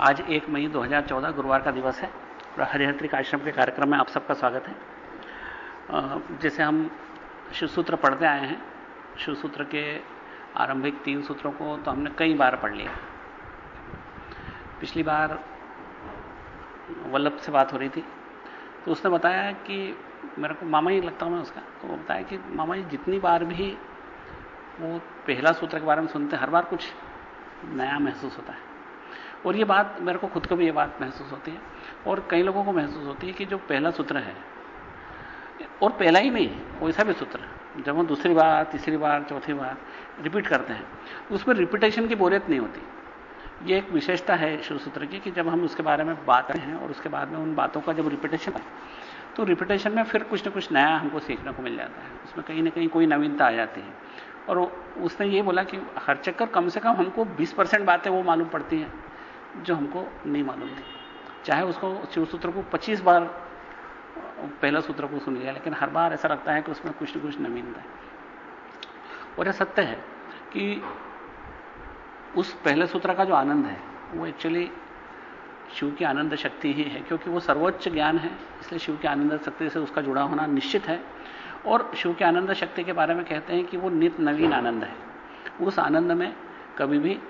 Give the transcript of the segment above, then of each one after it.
आज एक मई 2014 गुरुवार का दिवस है। और हरिहत्रिक आश्रम के कार्यक्रम में आप सबका स्वागत है। जैसे हम शिवसूत्र पढ़ते आए हैं, शिवसूत्र के आरंभिक तीन सूत्रों को तो हमने कई बार पढ़ लिया। पिछली बार वल्लभ से बात हो रही थी तो उसने बताया कि मेरे को मामा ही लगता हूँ मैं उसका तो वो बताया कि मामा जी जितनी बार भी वो पहला सूत्र के बारे में सुनते हैं, हर बार कुछ नया महसूस होता है। और ये बात, मेरे को खुद को भी ये बात महसूस होती है और कई लोगों को महसूस होती है कि जो पहला सूत्र है, और पहला ही नहीं, वैसा भी सूत्र जब हम दूसरी बार, तीसरी बार, चौथी बार रिपीट करते हैं, उसमें रिपीटेशन की बोरियत नहीं होती। ये एक विशेषता है शिव सूत्र की कि जब हम उसके बारे में बात करते हैं और उसके बाद में उन बातों का जब रिपीटेशन है तो रिपीटेशन में फिर कुछ ना कुछ नया हमको सीखने को मिल जाता है। उसमें कहीं ना कहीं कोई नवीनता आ जाती है। और उसने ये बोला कि हर चक्कर कम से कम हमको 20 परसेंट बातें वो मालूम पड़ती हैं। जो हमको नहीं मालूम थी। चाहे उसको शिव सूत्र को 25 बार, पहला सूत्र को सुन लिया, लेकिन हर बार ऐसा लगता है कि उसमें कुछ न कुछ नवीनता है। और यह सत्य है कि उस पहले सूत्र का जो आनंद है, वो एक्चुअली शिव की आनंद शक्ति ही है, क्योंकि वो सर्वोच्च ज्ञान है, इसलिए शिव की आनंद शक्ति से उसका जुड़ा होना निश्चित है। और शिव की आनंद शक्ति के बारे में कहते हैं कि वो नित नवीन आनंद है। उस आनंद में कभी भी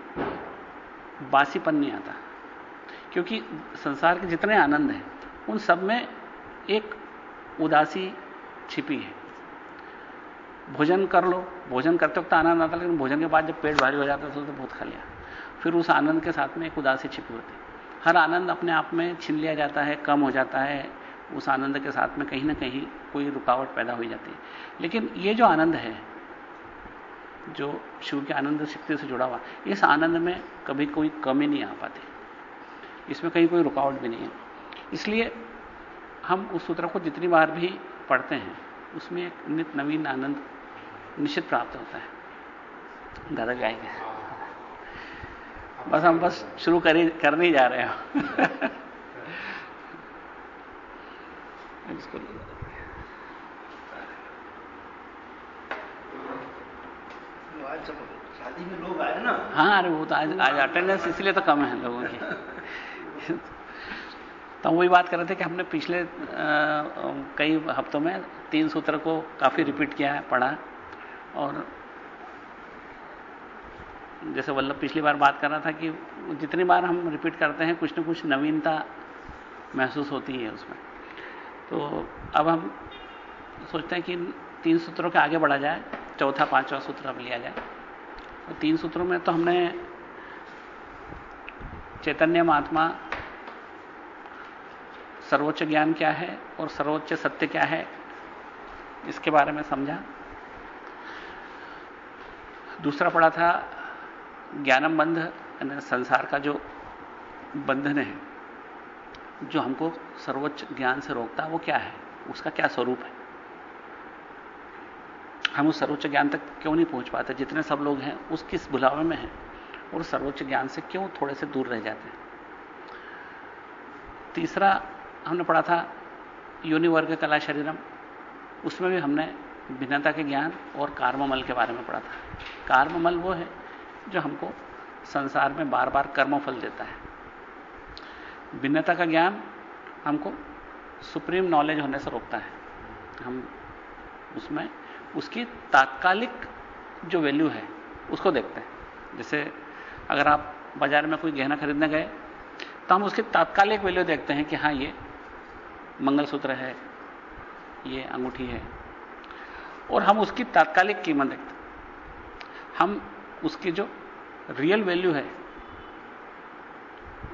बासीपन नहीं आता। क्योंकि संसार के जितने आनंद हैं उन सब में एक उदासी छिपी है। भोजन कर लो भोजन करते वक्त आनंद आता लेकिन भोजन के बाद जब पेट भारी हो जाता है तो, तो बहुत खा लिया। फिर उस आनंद के साथ में एक उदासी छिपी होती हर आनंद अपने आप में छीन लिया जाता है कम हो जाता है उस आनंद के साथ में कहीं ना कहीं कोई रुकावट पैदा हो जाती है। लेकिन ये जो आनंद है जो शिव के आनंद शक्ति से जुड़ा हुआ, इस आनंद में कभी कोई कमी नहीं आ पाती। इसमें कहीं कोई रुकावट भी नहीं है। इसलिए हम उस सूत्र को जितनी बार भी पढ़ते हैं, उसमें एक नित नवीन आनंद निश्चित प्राप्त होता है। दादा गाएँगे बस हम बस शुरू कर करने ही जा रहे हैं। इसको शादी में लोग आए ना? हाँ अरे वो तो आज आज अटेंडेंस इसलिए तो कम है लोगों की। तो वही बात कर रहे थे कि हमने पिछले आ, कई हफ्तों में तीन सूत्र को काफ़ी रिपीट किया है पढ़ा और जैसे वल्लभ पिछली बार बात कर रहा था कि जितनी बार हम रिपीट करते हैं कुछ ना कुछ नवीनता महसूस होती है उसमें। तो अब हम सोचते हैं कि तीन सूत्रों के आगे बढ़ा जाए। चौथा, पांचवा सूत्र अब लिया जाए। तो तीन सूत्रों में तो हमने चैतन्य महात्मा सर्वोच्च ज्ञान क्या है और सर्वोच्च सत्य क्या है, इसके बारे में समझा। दूसरा पढ़ा था, ज्ञानम बंध संसार का जो बंधन है, जो हमको सर्वोच्च ज्ञान से रोकता है, वो क्या है? उसका क्या स्वरूप है? हम उस सर्वोच्च ज्ञान तक क्यों नहीं पहुँच पाते? जितने सब लोग हैं, उस किस बुलावे में हैं? और सर्वोच्च ज्ञान से क्यों थोड़े से दूर रह जाते हैं? तीसरा, हमने पढ़ा था यूनिवर्ग कला शरीरम। उसमें भी हमने भिन्नता के ज्ञान और कार्ममल के बारे में पढ़ा था। कार्ममल वो है जो हमको संसार में बार बार कर्मफल देता है। भिन्नता का ज्ञान हमको सुप्रीम नॉलेज होने से रोकता है। हम उसमें उसकी तात्कालिक जो वैल्यू है, उसको देखते हैं। जैसे अगर आप बाज़ार में कोई गहना खरीदने गए तो हम उसकी तात्कालिक वैल्यू देखते हैं कि हाँ ये मंगलसूत्र है, ये अंगूठी है। और हम उसकी तात्कालिक कीमत देखते हैं। हम उसकी जो रियल वैल्यू है,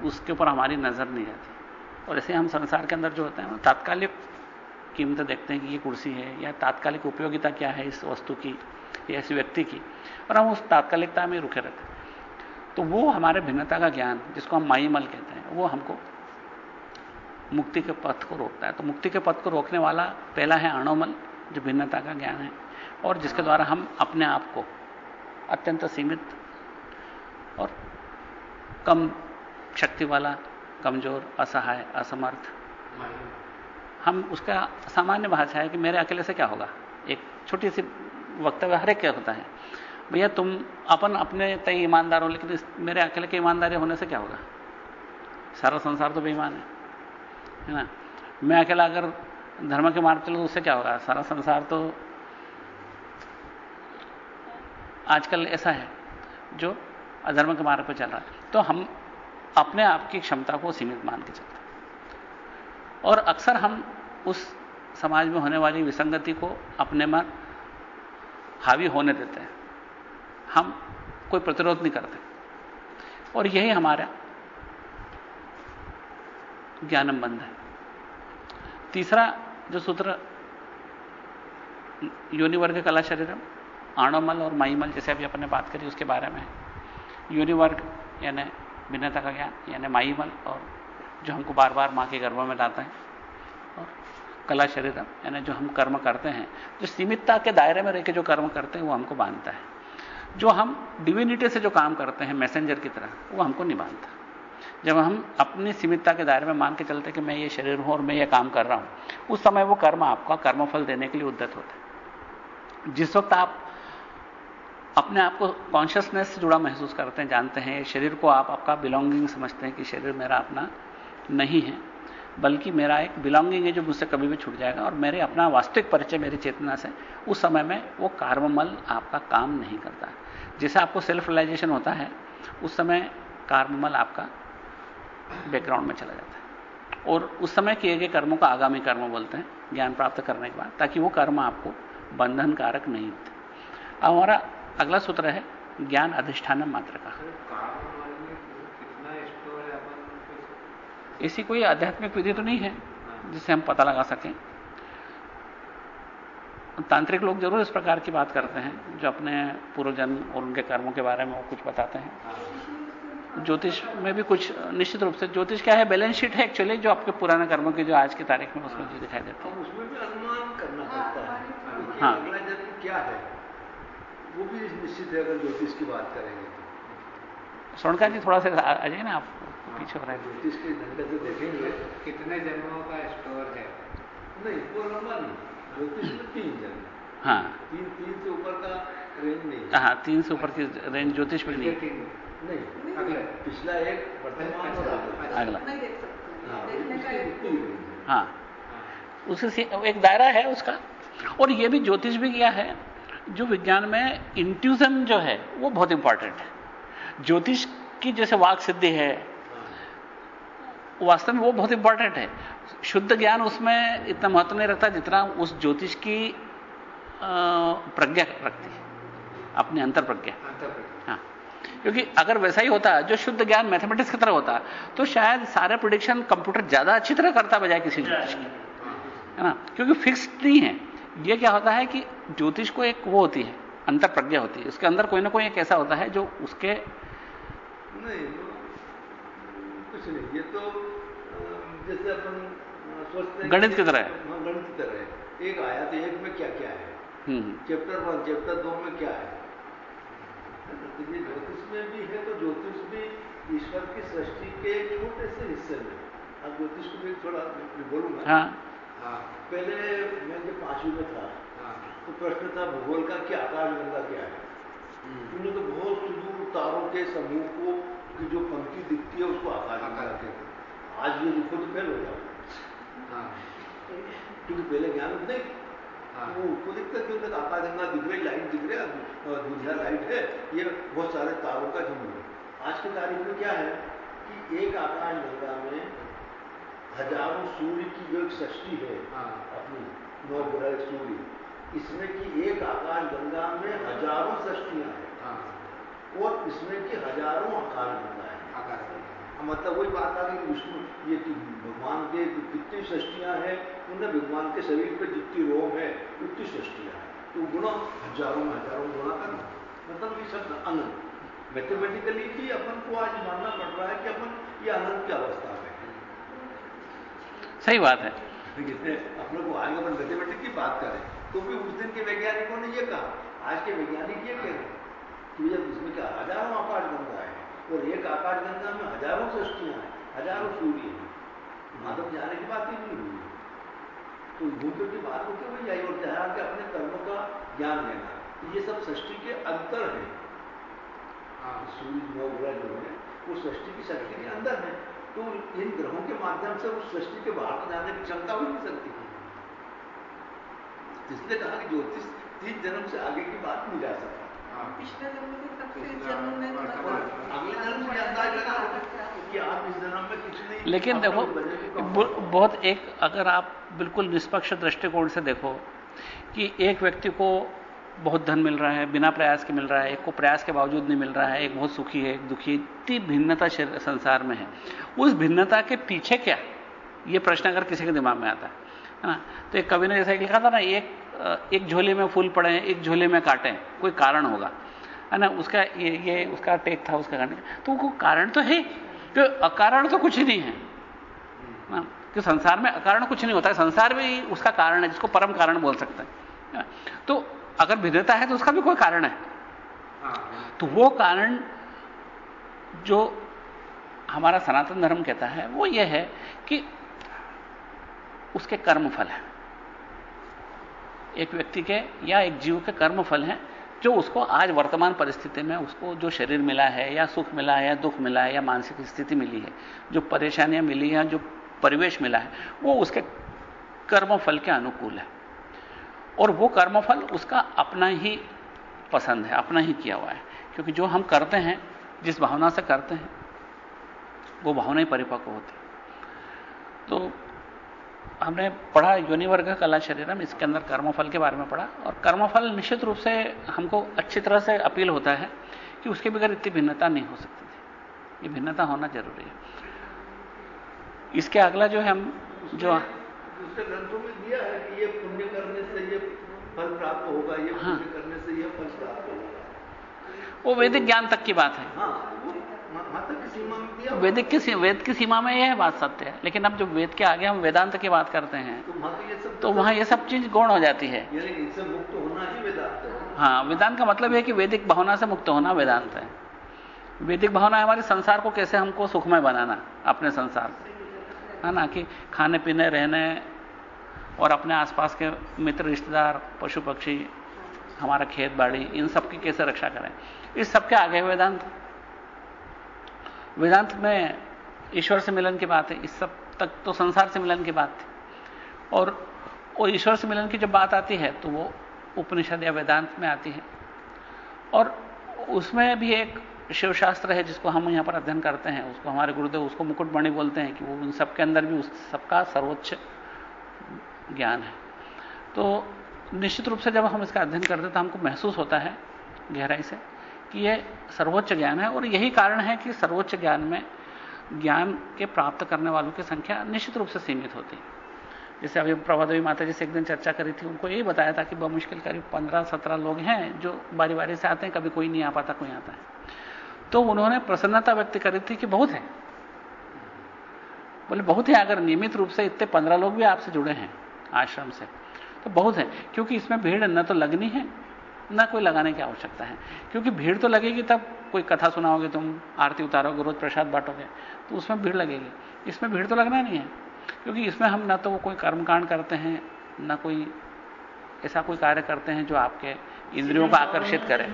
उसके ऊपर हमारी नज़र नहीं जाती और ऐसे हम संसार के अंदर जो होते हैं तात्कालिक कीमत देखते हैं कि ये कुर्सी है, या तात्कालिक उपयोगिता क्या है इस वस्तु की, या इस व्यक्ति की। और हम उस तात्कालिकता में रुके रहते हैं। तो वो हमारे भिन्नता का ज्ञान, जिसको हम माईमल कहते हैं, वो हमको मुक्ति के पथ को रोकता है। तो मुक्ति के पथ को रोकने वाला पहला है अणोमल, जो भिन्नता का ज्ञान है, और जिसके द्वारा हम अपने आप को अत्यंत सीमित और कम शक्ति वाला, कमज़ोर, असहाय, असमर्थ हम उसका सामान्य भाषा है कि मेरे अकेले से क्या होगा? एक छोटी सी वक्तव्य हर एक क्या होता है। भैया, तुम अपन अपने तय ईमानदार हो, लेकिन मेरे अकेले के ईमानदारी होने से क्या होगा? सारा संसार तो बेईमान है है ना? मैं अकेला अगर धर्म के मार्ग चलो तो उससे क्या होगा? सारा संसार तो आजकल ऐसा है जो अधर्म के मार्ग पर चल रहा है। तो हम अपने आप की क्षमता को सीमित मान के चलते और अक्सर हम उस समाज में होने वाली विसंगति को अपने मन हावी होने देते हैं। हम कोई प्रतिरोध नहीं करते। और यही हमारा ज्ञानम बंध है। तीसरा जो सूत्र, योनिवर्ग कला शरीरम आणोमल और माईमल, जैसे अभी अपने बात करी, उसके बारे में यूनिवर्ग यानी भिन्नता का ज्ञान, यानी माईमल और जो हमको बार बार माँ के गर्भ में लाता है। और कला शरीरम यानी जो हम कर्म करते हैं, जो सीमितता के दायरे में रहकर जो कर्म करते हैं, वो हमको बांधता है। जो हम डिविनिटी से जो काम करते हैं मैसेंजर की तरह, वो हमको नहीं बांधता। जब हम अपनी सीमितता के दायरे में मान के चलते कि मैं ये शरीर हूँ और मैं ये काम कर रहा हूँ, उस समय वो कर्म आपका कर्मफल देने के लिए उद्दत होता है। जिस वक्त आप अपने आप को कॉन्शियसनेस से जुड़ा महसूस करते हैं, जानते हैं, शरीर को आप, आपका बिलोंगिंग समझते हैं कि शरीर मेरा अपना नहीं है, बल्कि मेरा एक बिलोंगिंग है जो मुझसे कभी भी छूट जाएगा और मेरे अपना वास्तविक परिचय, मेरी चेतना से, उस समय में वो कार्ममल आपका काम नहीं करता। जैसे आपको सेल्फ रिलाइजेशन होता है, उस समय कार्ममल आपका बैकग्राउंड में चला जाता है। और उस समय किए गए कर्मों का आगामी कर्म बोलते हैं, ज्ञान प्राप्त करने के बाद, ताकि वो कर्म आपको बंधनकारक नहीं होते। अब हमारा अगला सूत्र है, ज्ञान अधिष्ठान मात्र का। ऐसी कोई आध्यात्मिक विधि तो नहीं है जिससे हम पता लगा सकें। तांत्रिक लोग ज़रूर इस प्रकार की बात करते हैं जो अपने पूर्व जन्म और उनके कर्मों के बारे में वो कुछ बताते हैं। ज्योतिष में भी कुछ निश्चित रूप से ज्योतिष क्या है? बैलेंस शीट है एक्चुअली जो आपके पुराने कर्मों की जो आज की तारीख में उसमें जो दिखाई देती है। उसमें भी अनुमान करना पड़ता है। हाँ। अगला जन्म क्या है? वो भी निश्चित है अगर ज्योतिष की बात करेंगे तो। स्वर्णकार जी थोड़ा सा आ जाइए ना आप। पीछे हो हैं ज्योतिष के ढंग से देखेंगे कितने जन्मों का स्टोर है। नहीं वो लंबा नहीं ज्योतिष में तीन जन्म हाँ। तीन तीन से ऊपर का रेंज नहीं हाँ। तीन से ऊपर की रेंज ज्योतिष में नहीं नहीं अगले पिछला एक वर्तमान अगला। अगला नहीं देख सकते। हाँ, range है। हाँ। उसे से- एक दायरा है उसका। और ये भी ज्योतिष भी किया है जो विज्ञान में इंट्यूजन जो है वो बहुत इंपॉर्टेंट है। ज्योतिष की जैसे वाक सिद्धि है वास्तव में वो बहुत इंपॉर्टेंट है। शुद्ध ज्ञान उसमें इतना महत्व नहीं रखता जितना उस ज्योतिष की प्रज्ञा रखती है। अपनी अंतर प्रज्ञा हाँ। क्योंकि अगर वैसा ही होता जो शुद्ध ज्ञान मैथमेटिक्स की तरह होता तो शायद सारे प्रोडिक्शन कंप्यूटर ज़्यादा अच्छी तरह करता बजाय किसी ज्योतिष की। है ना? क्योंकि फिक्स्ड नहीं है। यह क्या होता है कि ज्योतिष को एक वो होती है अंतर प्रज्ञा होती है। उसके अंदर कोई ना कोई एक ऐसा होता है जो उसके नहीं कुछ नहीं ये तो जैसे अपन सोचते हैं गणित की तरह है। हाँ गणित की तरह है। एक आया तो एक में क्या क्या है? हम्म चैप्टर वन चैप्टर दो में क्या है? तो ये ज्योतिष में भी है तो ज्योतिष भी ईश्वर की सृष्टि के छोटे से हिस्से में। अब ज्योतिष को भी थोड़ा बोलूँगा। हाँ। हाँ पहले मैं जब पांचवी में था हाँ। तो प्रश्न था भूगोल का क्या आकाश गंगा क्या है? तुमने तो बहुत सुदूर तारों के समूह को की जो पंक्ति दिखती है उसको आकाश गंगा कहते हैं आज ये लिखो तो फेल हो जाओ। हाँ। क्योंकि पहले ज्ञान नहीं हाँ। वो उसको दिखता क्यों तक आकाश गंगा दिख रही लाइट दिख रही दूधिया लाइट है। ये बहुत सारे तारों का झुंड है। आज की तारीख में क्या है कि एक आकाश गंगा में हज़ारों सूर्य की जो एक सृष्टि है हाँ। अपनी नौ ग्रह सूर्य। इसमें की एक आकाश गंगा में हज़ारों सृष्टियाँ हाँ। और इसमें की हज़ारों आकाश गंगा है। आकाश में मतलब वही बात आ गई कि विष्णु ये कि भगवान के कितनी सृष्टियाँ हैं उनमें भगवान के शरीर पे जितनी रोग है उतनी सृष्टियाँ हैं। तो गुणा हज़ारों में हज़ारों गुणा करना मतलब ये शब्द अनंत मैथमेटिकली भी अपन को आज मानना पड़ रहा है कि अपन ये अनंत की अवस्था में है। सही बात है। अपने को आगे अपन मैथमेटिक की बात करें तो भी उस दिन के वैज्ञानिकों ने ये कहा आज के वैज्ञानिक ये कह रहे हैं कि जब इसमें क्या हज़ारों आकाश गंगा है, और एक आकाश गंगा में हज़ारों सृष्टियाँ हैं, हज़ारों सूर्य हैं, माधव जाने की बात ही नहीं हुई। है। तो घूम की बात होती हुई जाएगी और जहाँ के अपने कर्मों का ज्ञान लेना। तो ये सब सृष्टि के अंतर है। हाँ सूर्य नौ ग्रह जो है, वो सृष्टि की शक्ति के अंदर है। तो इन ग्रहों के माध्यम से उस सृष्टि के बाहर तो जाने की क्षमता हो नहीं सकती। जिसने कहा कि ज्योतिष तीन जन्म से आगे की बात नहीं जा सकता। लेकिन देखो बहुत एक अगर आप बिल्कुल निष्पक्ष दृष्टिकोण से देखो कि एक व्यक्ति को बहुत धन मिल रहा है बिना प्रयास के मिल रहा है एक को प्रयास के बावजूद नहीं मिल रहा है एक बहुत सुखी है एक दुखी है इतनी भिन्नता संसार में है। उस भिन्नता के पीछे क्या? ये प्रश्न अगर किसी के दिमाग में आता है है ना? तो एक कवि ने जैसा लिखा था ना एक एक झोले में फूल पड़े हैं एक झोले में काटे कोई कारण होगा। है ना उसका ये ये उसका टेक था उसका कारण तो वो कारण तो है तो अकारण तो कुछ ही नहीं है। हाँ, कि संसार में अकारण कुछ नहीं होता है। संसार भी उसका कारण है जिसको परम कारण बोल सकते हैं। हाँ, तो अगर भिन्नता है तो उसका भी कोई कारण है। हाँ। तो वो कारण जो हमारा सनातन धर्म कहता है वो ये है कि उसके कर्म फल है। एक व्यक्ति के या एक जीव के कर्म फल हैं जो उसको आज वर्तमान परिस्थिति में उसको जो शरीर मिला है, या सुख मिला है, या दुख मिला है, या मानसिक स्थिति मिली है, जो परेशानियाँ मिली हैं, जो परिवेश मिला है, वो उसके कर्मफल के अनुकूल है। और वो कर्मफल उसका अपना ही पसंद है, अपना ही किया हुआ है। क्योंकि जो हम करते हैं, जिस भावना से करते हैं, वो भावना ही परिपक्व होती है। तो हमने पढ़ा योनिवर्ग कला शरीरम इसके अंदर कर्मफल के बारे में पढ़ा और कर्मफल निश्चित रूप से हमको अच्छी तरह से अपील होता है कि उसके बगैर इतनी भिन्नता नहीं हो सकती थी। ये भिन्नता होना ज़रूरी है। इसके अगला जो है हम जो दूसरे ग्रंथों में दिया है कि ये पुण्य करने से ये फल प्राप्त होगा ये हाँ। पुण्य करने से ये फल प्राप्त होगा। वो वैदिक ज्ञान तक की बात है। हाँ वैदिक की वेद की सीमा में यह बात सत्य है। लेकिन अब जब वेद के आगे हम वेदांत की बात करते हैं तो वहाँ तो ये सब तो वहाँ ये सब चीज़ गौण हो जाती है। मुक्त होना ही वेदांत हाँ। वेदांत का मतलब है कि वैदिक भावना से मुक्त होना वेदांत है। वैदिक भावना हमारे संसार को कैसे हमको सुखमय बनाना अपने संसार को। है ना कि खाने पीने रहने और अपने आसपास के मित्र रिश्तेदार पशु पक्षी हमारा खेत बाड़ी इन सब की कैसे रक्षा करें। इस सब के आगे वेदांत। वेदांत में ईश्वर से मिलन की बात है, इस सब तक तो संसार से मिलन की बात थी। और वो ईश्वर से मिलन की जब बात आती है तो वो उपनिषद या वेदांत में आती है। और उसमें भी एक शिवशास्त्र है, जिसको हम यहाँ पर अध्ययन करते हैं। उसको हमारे गुरुदेव उसको मुकुटमणि बोलते हैं कि वो उन सबके अंदर भी उस सबका सर्वोच्च ज्ञान है। तो निश्चित रूप से जब हम इसका अध्ययन करते हैं तो हमको महसूस होता है गहराई से। कि ये सर्वोच्च ज्ञान है और यही कारण है कि सर्वोच्च ज्ञान में ज्ञान के प्राप्त करने वालों की संख्या निश्चित रूप से सीमित होती है। जैसे अभी प्रभादेवी माता जी से एक दिन चर्चा करी थी, उनको यही बताया था कि बमुश्किल करीब पंद्रह सत्रह लोग हैं जो बारी बारी से आते हैं, कभी कोई नहीं आ पाता, कोई आता है। तो उन्होंने प्रसन्नता व्यक्त करी थी कि बहुत है। बोले, बहुत है अगर नियमित रूप से इतने पंद्रह लोग भी आपसे जुड़े हैं आश्रम से तो बहुत है, क्योंकि इसमें भीड़ न तो लगनी है न कोई लगाने की आवश्यकता है। क्योंकि भीड़ तो लगेगी तब, कोई कथा सुनाओगे तुम, आरती उतारोगे रोज प्रसाद बांटोगे तो उसमें भीड़ लगेगी। इसमें भीड़ तो लगना नहीं है, क्योंकि इसमें हम ना तो वो कोई कर्मकांड करते हैं, ना कोई ऐसा कोई कार्य करते हैं जो आपके इंद्रियों को आकर्षित करे।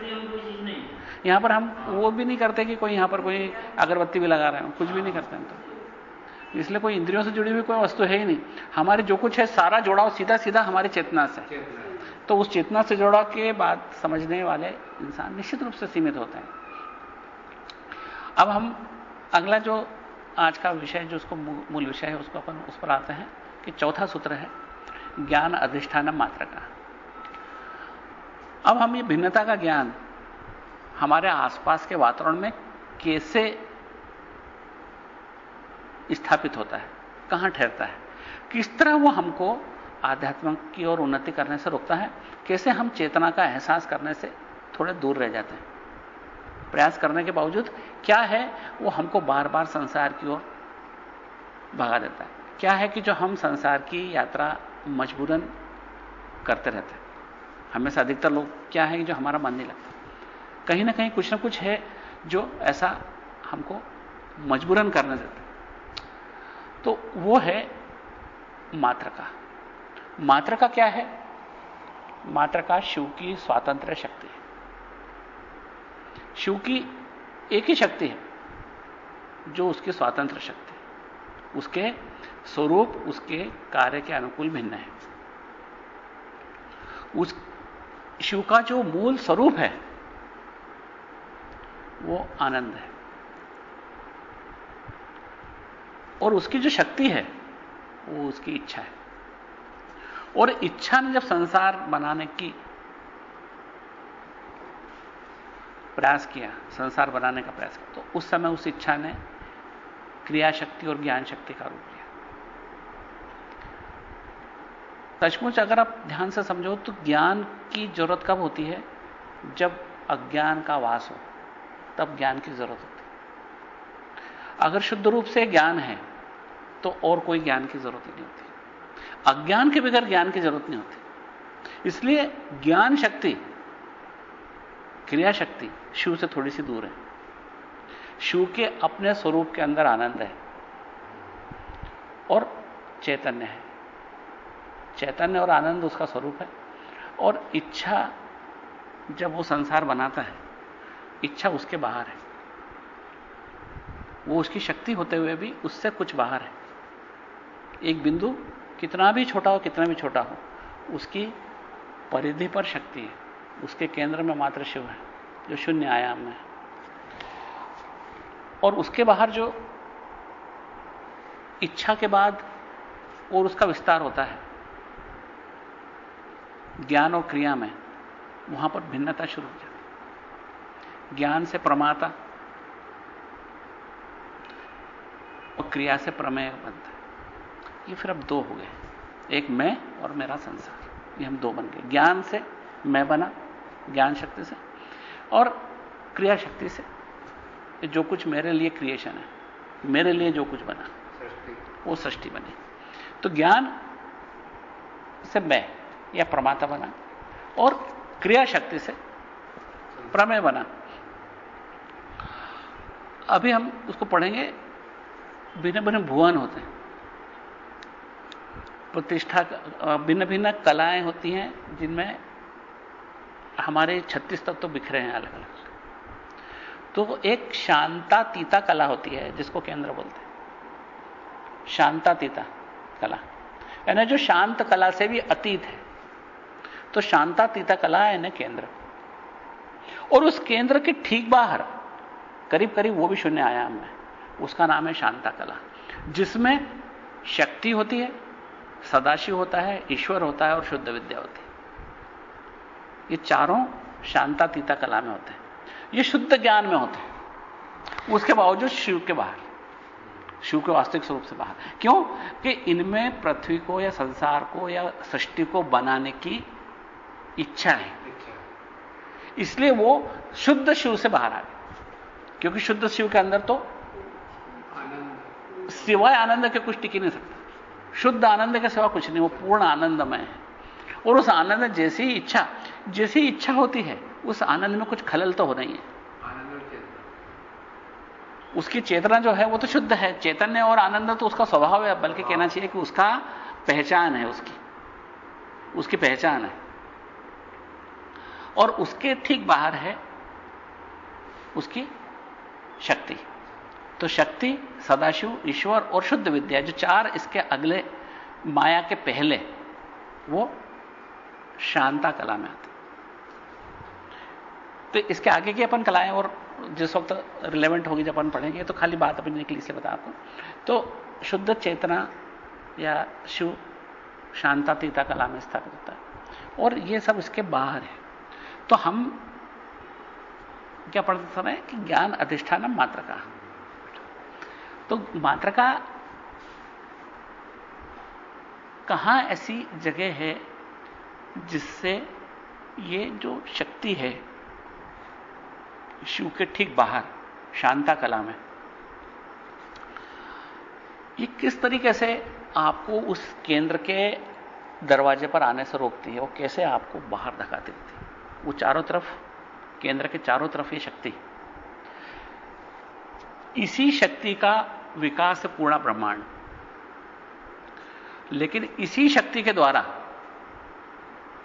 यहाँ पर हम वो भी नहीं करते कि कोई यहाँ पर कोई अगरबत्ती भी लगा रहे हो, कुछ भी नहीं करते हम तो। इसलिए कोई इंद्रियों से जुड़ी हुई कोई वस्तु है ही नहीं। हमारे जो कुछ है, सारा जुड़ाव सीधा सीधा हमारी चेतना से। तो उस चेतना से जुड़ा के बात समझने वाले इंसान निश्चित रूप से सीमित होते हैं। अब हम अगला जो आज का विषय जो उसको मूल विषय है, उसको अपन उस पर आते हैं कि चौथा सूत्र है, ज्ञान अधिष्ठान मात्र का। अब हम ये भिन्नता का ज्ञान हमारे आसपास के वातावरण में कैसे स्थापित होता है, कहाँ ठहरता है, किस तरह वो हमको आध्यात्म की ओर उन्नति करने से रोकता है। कैसे हम चेतना का एहसास करने से थोड़े दूर रह जाते हैं? प्रयास करने के बावजूद क्या है वो हमको बार बार संसार की ओर भगा देता है। क्या है कि जो हम संसार की यात्रा मजबूरन करते रहते हैं? हमेशा अधिकतर लोग क्या है कि जो हमारा मन नहीं लगता? कहीं ना कहीं कुछ ना कुछ है जो ऐसा हमको मजबूरन करने देता है। तो वो है मात्र का। मात्र का क्या है? मात्र का शिव की स्वातंत्र शक्ति है। शिव की एक ही शक्ति है, जो उसकी स्वातंत्र शक्ति है। उसके स्वरूप, उसके कार्य के अनुकूल भिन्न है। उस शिव का जो मूल स्वरूप है, वो आनंद है। और उसकी जो शक्ति है, वो उसकी इच्छा है। और इच्छा ने जब संसार बनाने की प्रयास किया, संसार बनाने का प्रयास किया तो उस समय उस इच्छा ने क्रिया शक्ति और ज्ञान शक्ति का रूप लिया। सचमुच अगर आप ध्यान से समझो तो ज्ञान की ज़रूरत कब होती है? जब अज्ञान का वास हो, तब ज्ञान की ज़रूरत होती है। अगर शुद्ध रूप से ज्ञान है तो और कोई ज्ञान की ज़रूरत ही नहीं होती। अज्ञान के बगैर ज्ञान की ज़रूरत नहीं होती। इसलिए ज्ञान शक्ति क्रिया शक्ति शिव से थोड़ी सी दूर है। शिव के अपने स्वरूप के अंदर आनंद है और चैतन्य है। चैतन्य और आनंद उसका स्वरूप है और इच्छा जब वो संसार बनाता है, इच्छा उसके बाहर है। वो उसकी शक्ति होते हुए भी उससे कुछ बाहर है। एक बिंदु कितना भी छोटा हो, कितना भी छोटा हो, उसकी परिधि पर शक्ति है। उसके केंद्र में मात्र शिव है, जो शून्य आयाम में है। और उसके बाहर जो इच्छा के बाद और उसका विस्तार होता है, ज्ञान और क्रिया में, वहाँ पर भिन्नता शुरू हो जाती ज्ञान से प्रमाता और क्रिया से प्रमेय बनता है। ये फिर अब दो हो गए। एक मैं और मेरा संसार। ये हम दो बन गए। ज्ञान से मैं बना ज्ञान शक्ति से और क्रिया शक्ति से। जो कुछ मेरे लिए क्रिएशन है मेरे लिए जो कुछ बना वो सृष्टि बनी। तो ज्ञान से मैं या प्रमाता बना और क्रिया शक्ति से प्रमेय बना। अभी हम उसको पढ़ेंगे भिन्न भिन्न भुवन होते हैं। प्रतिष्ठा भिन्न भिन्न कलाएँ होती हैं, जिनमें हमारे छत्तीस तत्व तो बिखरे हैं अलग अलग तो एक शांतातीता कला होती है, जिसको केंद्र बोलते हैं। शांतातीता कला। यानी जो शांत कला से भी अतीत है तो शांतातीता कला है, यानी केंद्र। और उस केंद्र के ठीक बाहर करीब करीब वो भी शून्य आयाम में उसका नाम है शांता कला, जिसमें शक्ति होती है सदाशिव होता है ईश्वर होता है और शुद्ध विद्या होती है। ये चारों शांतातीता कला में होते हैं। ये शुद्ध ज्ञान में होते हैं। उसके बावजूद शिव के बाहर। शिव के वास्तविक स्वरूप से बाहर। क्यों? कि इनमें पृथ्वी को या संसार को या सृष्टि को बनाने की इच्छा है इसलिए वो शुद्ध शिव से बाहर आ गए। क्योंकि शुद्ध शिव के अंदर तो सिवाय आनंद के कुछ टिकी नहीं सकता। शुद्ध आनंद के सिवा कुछ नहीं वो पूर्ण आनंदमय है। और उस आनंद जैसी इच्छा जैसी इच्छा होती है उस आनंद में कुछ खलल तो हो नहीं है। उसकी चेतना जो है वो तो शुद्ध है। चैतन्य और आनंद तो उसका स्वभाव है बल्कि कहना चाहिए कि उसका पहचान है उसकी। उसकी पहचान है। और उसके ठीक बाहर है उसकी शक्ति। तो शक्ति, सदाशिव, ईश्वर और शुद्ध विद्या, जो चार इसके अगले माया के पहले, वो शांता कला में आते तो इसके आगे की अपन कलाएँ और जिस वक्त रिलेवेंट होगी जब अपन पढ़ेंगे तो खाली बात अपनी निकली से बता आपको तो शुद्ध चेतना या शिव शांतातीता कला में स्थापित होता है। और ये सब इसके बाहर है। तो हम क्या पढ़ते समय कि ज्ञान अधिष्ठान मात्र का तो मात्रका कहाँ ऐसी जगह है जिससे ये जो शक्ति है, शिव के ठीक बाहर, शांता कला में, ये किस तरीके से आपको उस केंद्र के दरवाजे पर आने से रोकती है और कैसे आपको बाहर धकाती रहती है? वो चारों तरफ़, केंद्र के चारों तरफ़ ये शक्ति। इसी शक्ति का विकास पूर्ण ब्रह्मांड। लेकिन इसी शक्ति के द्वारा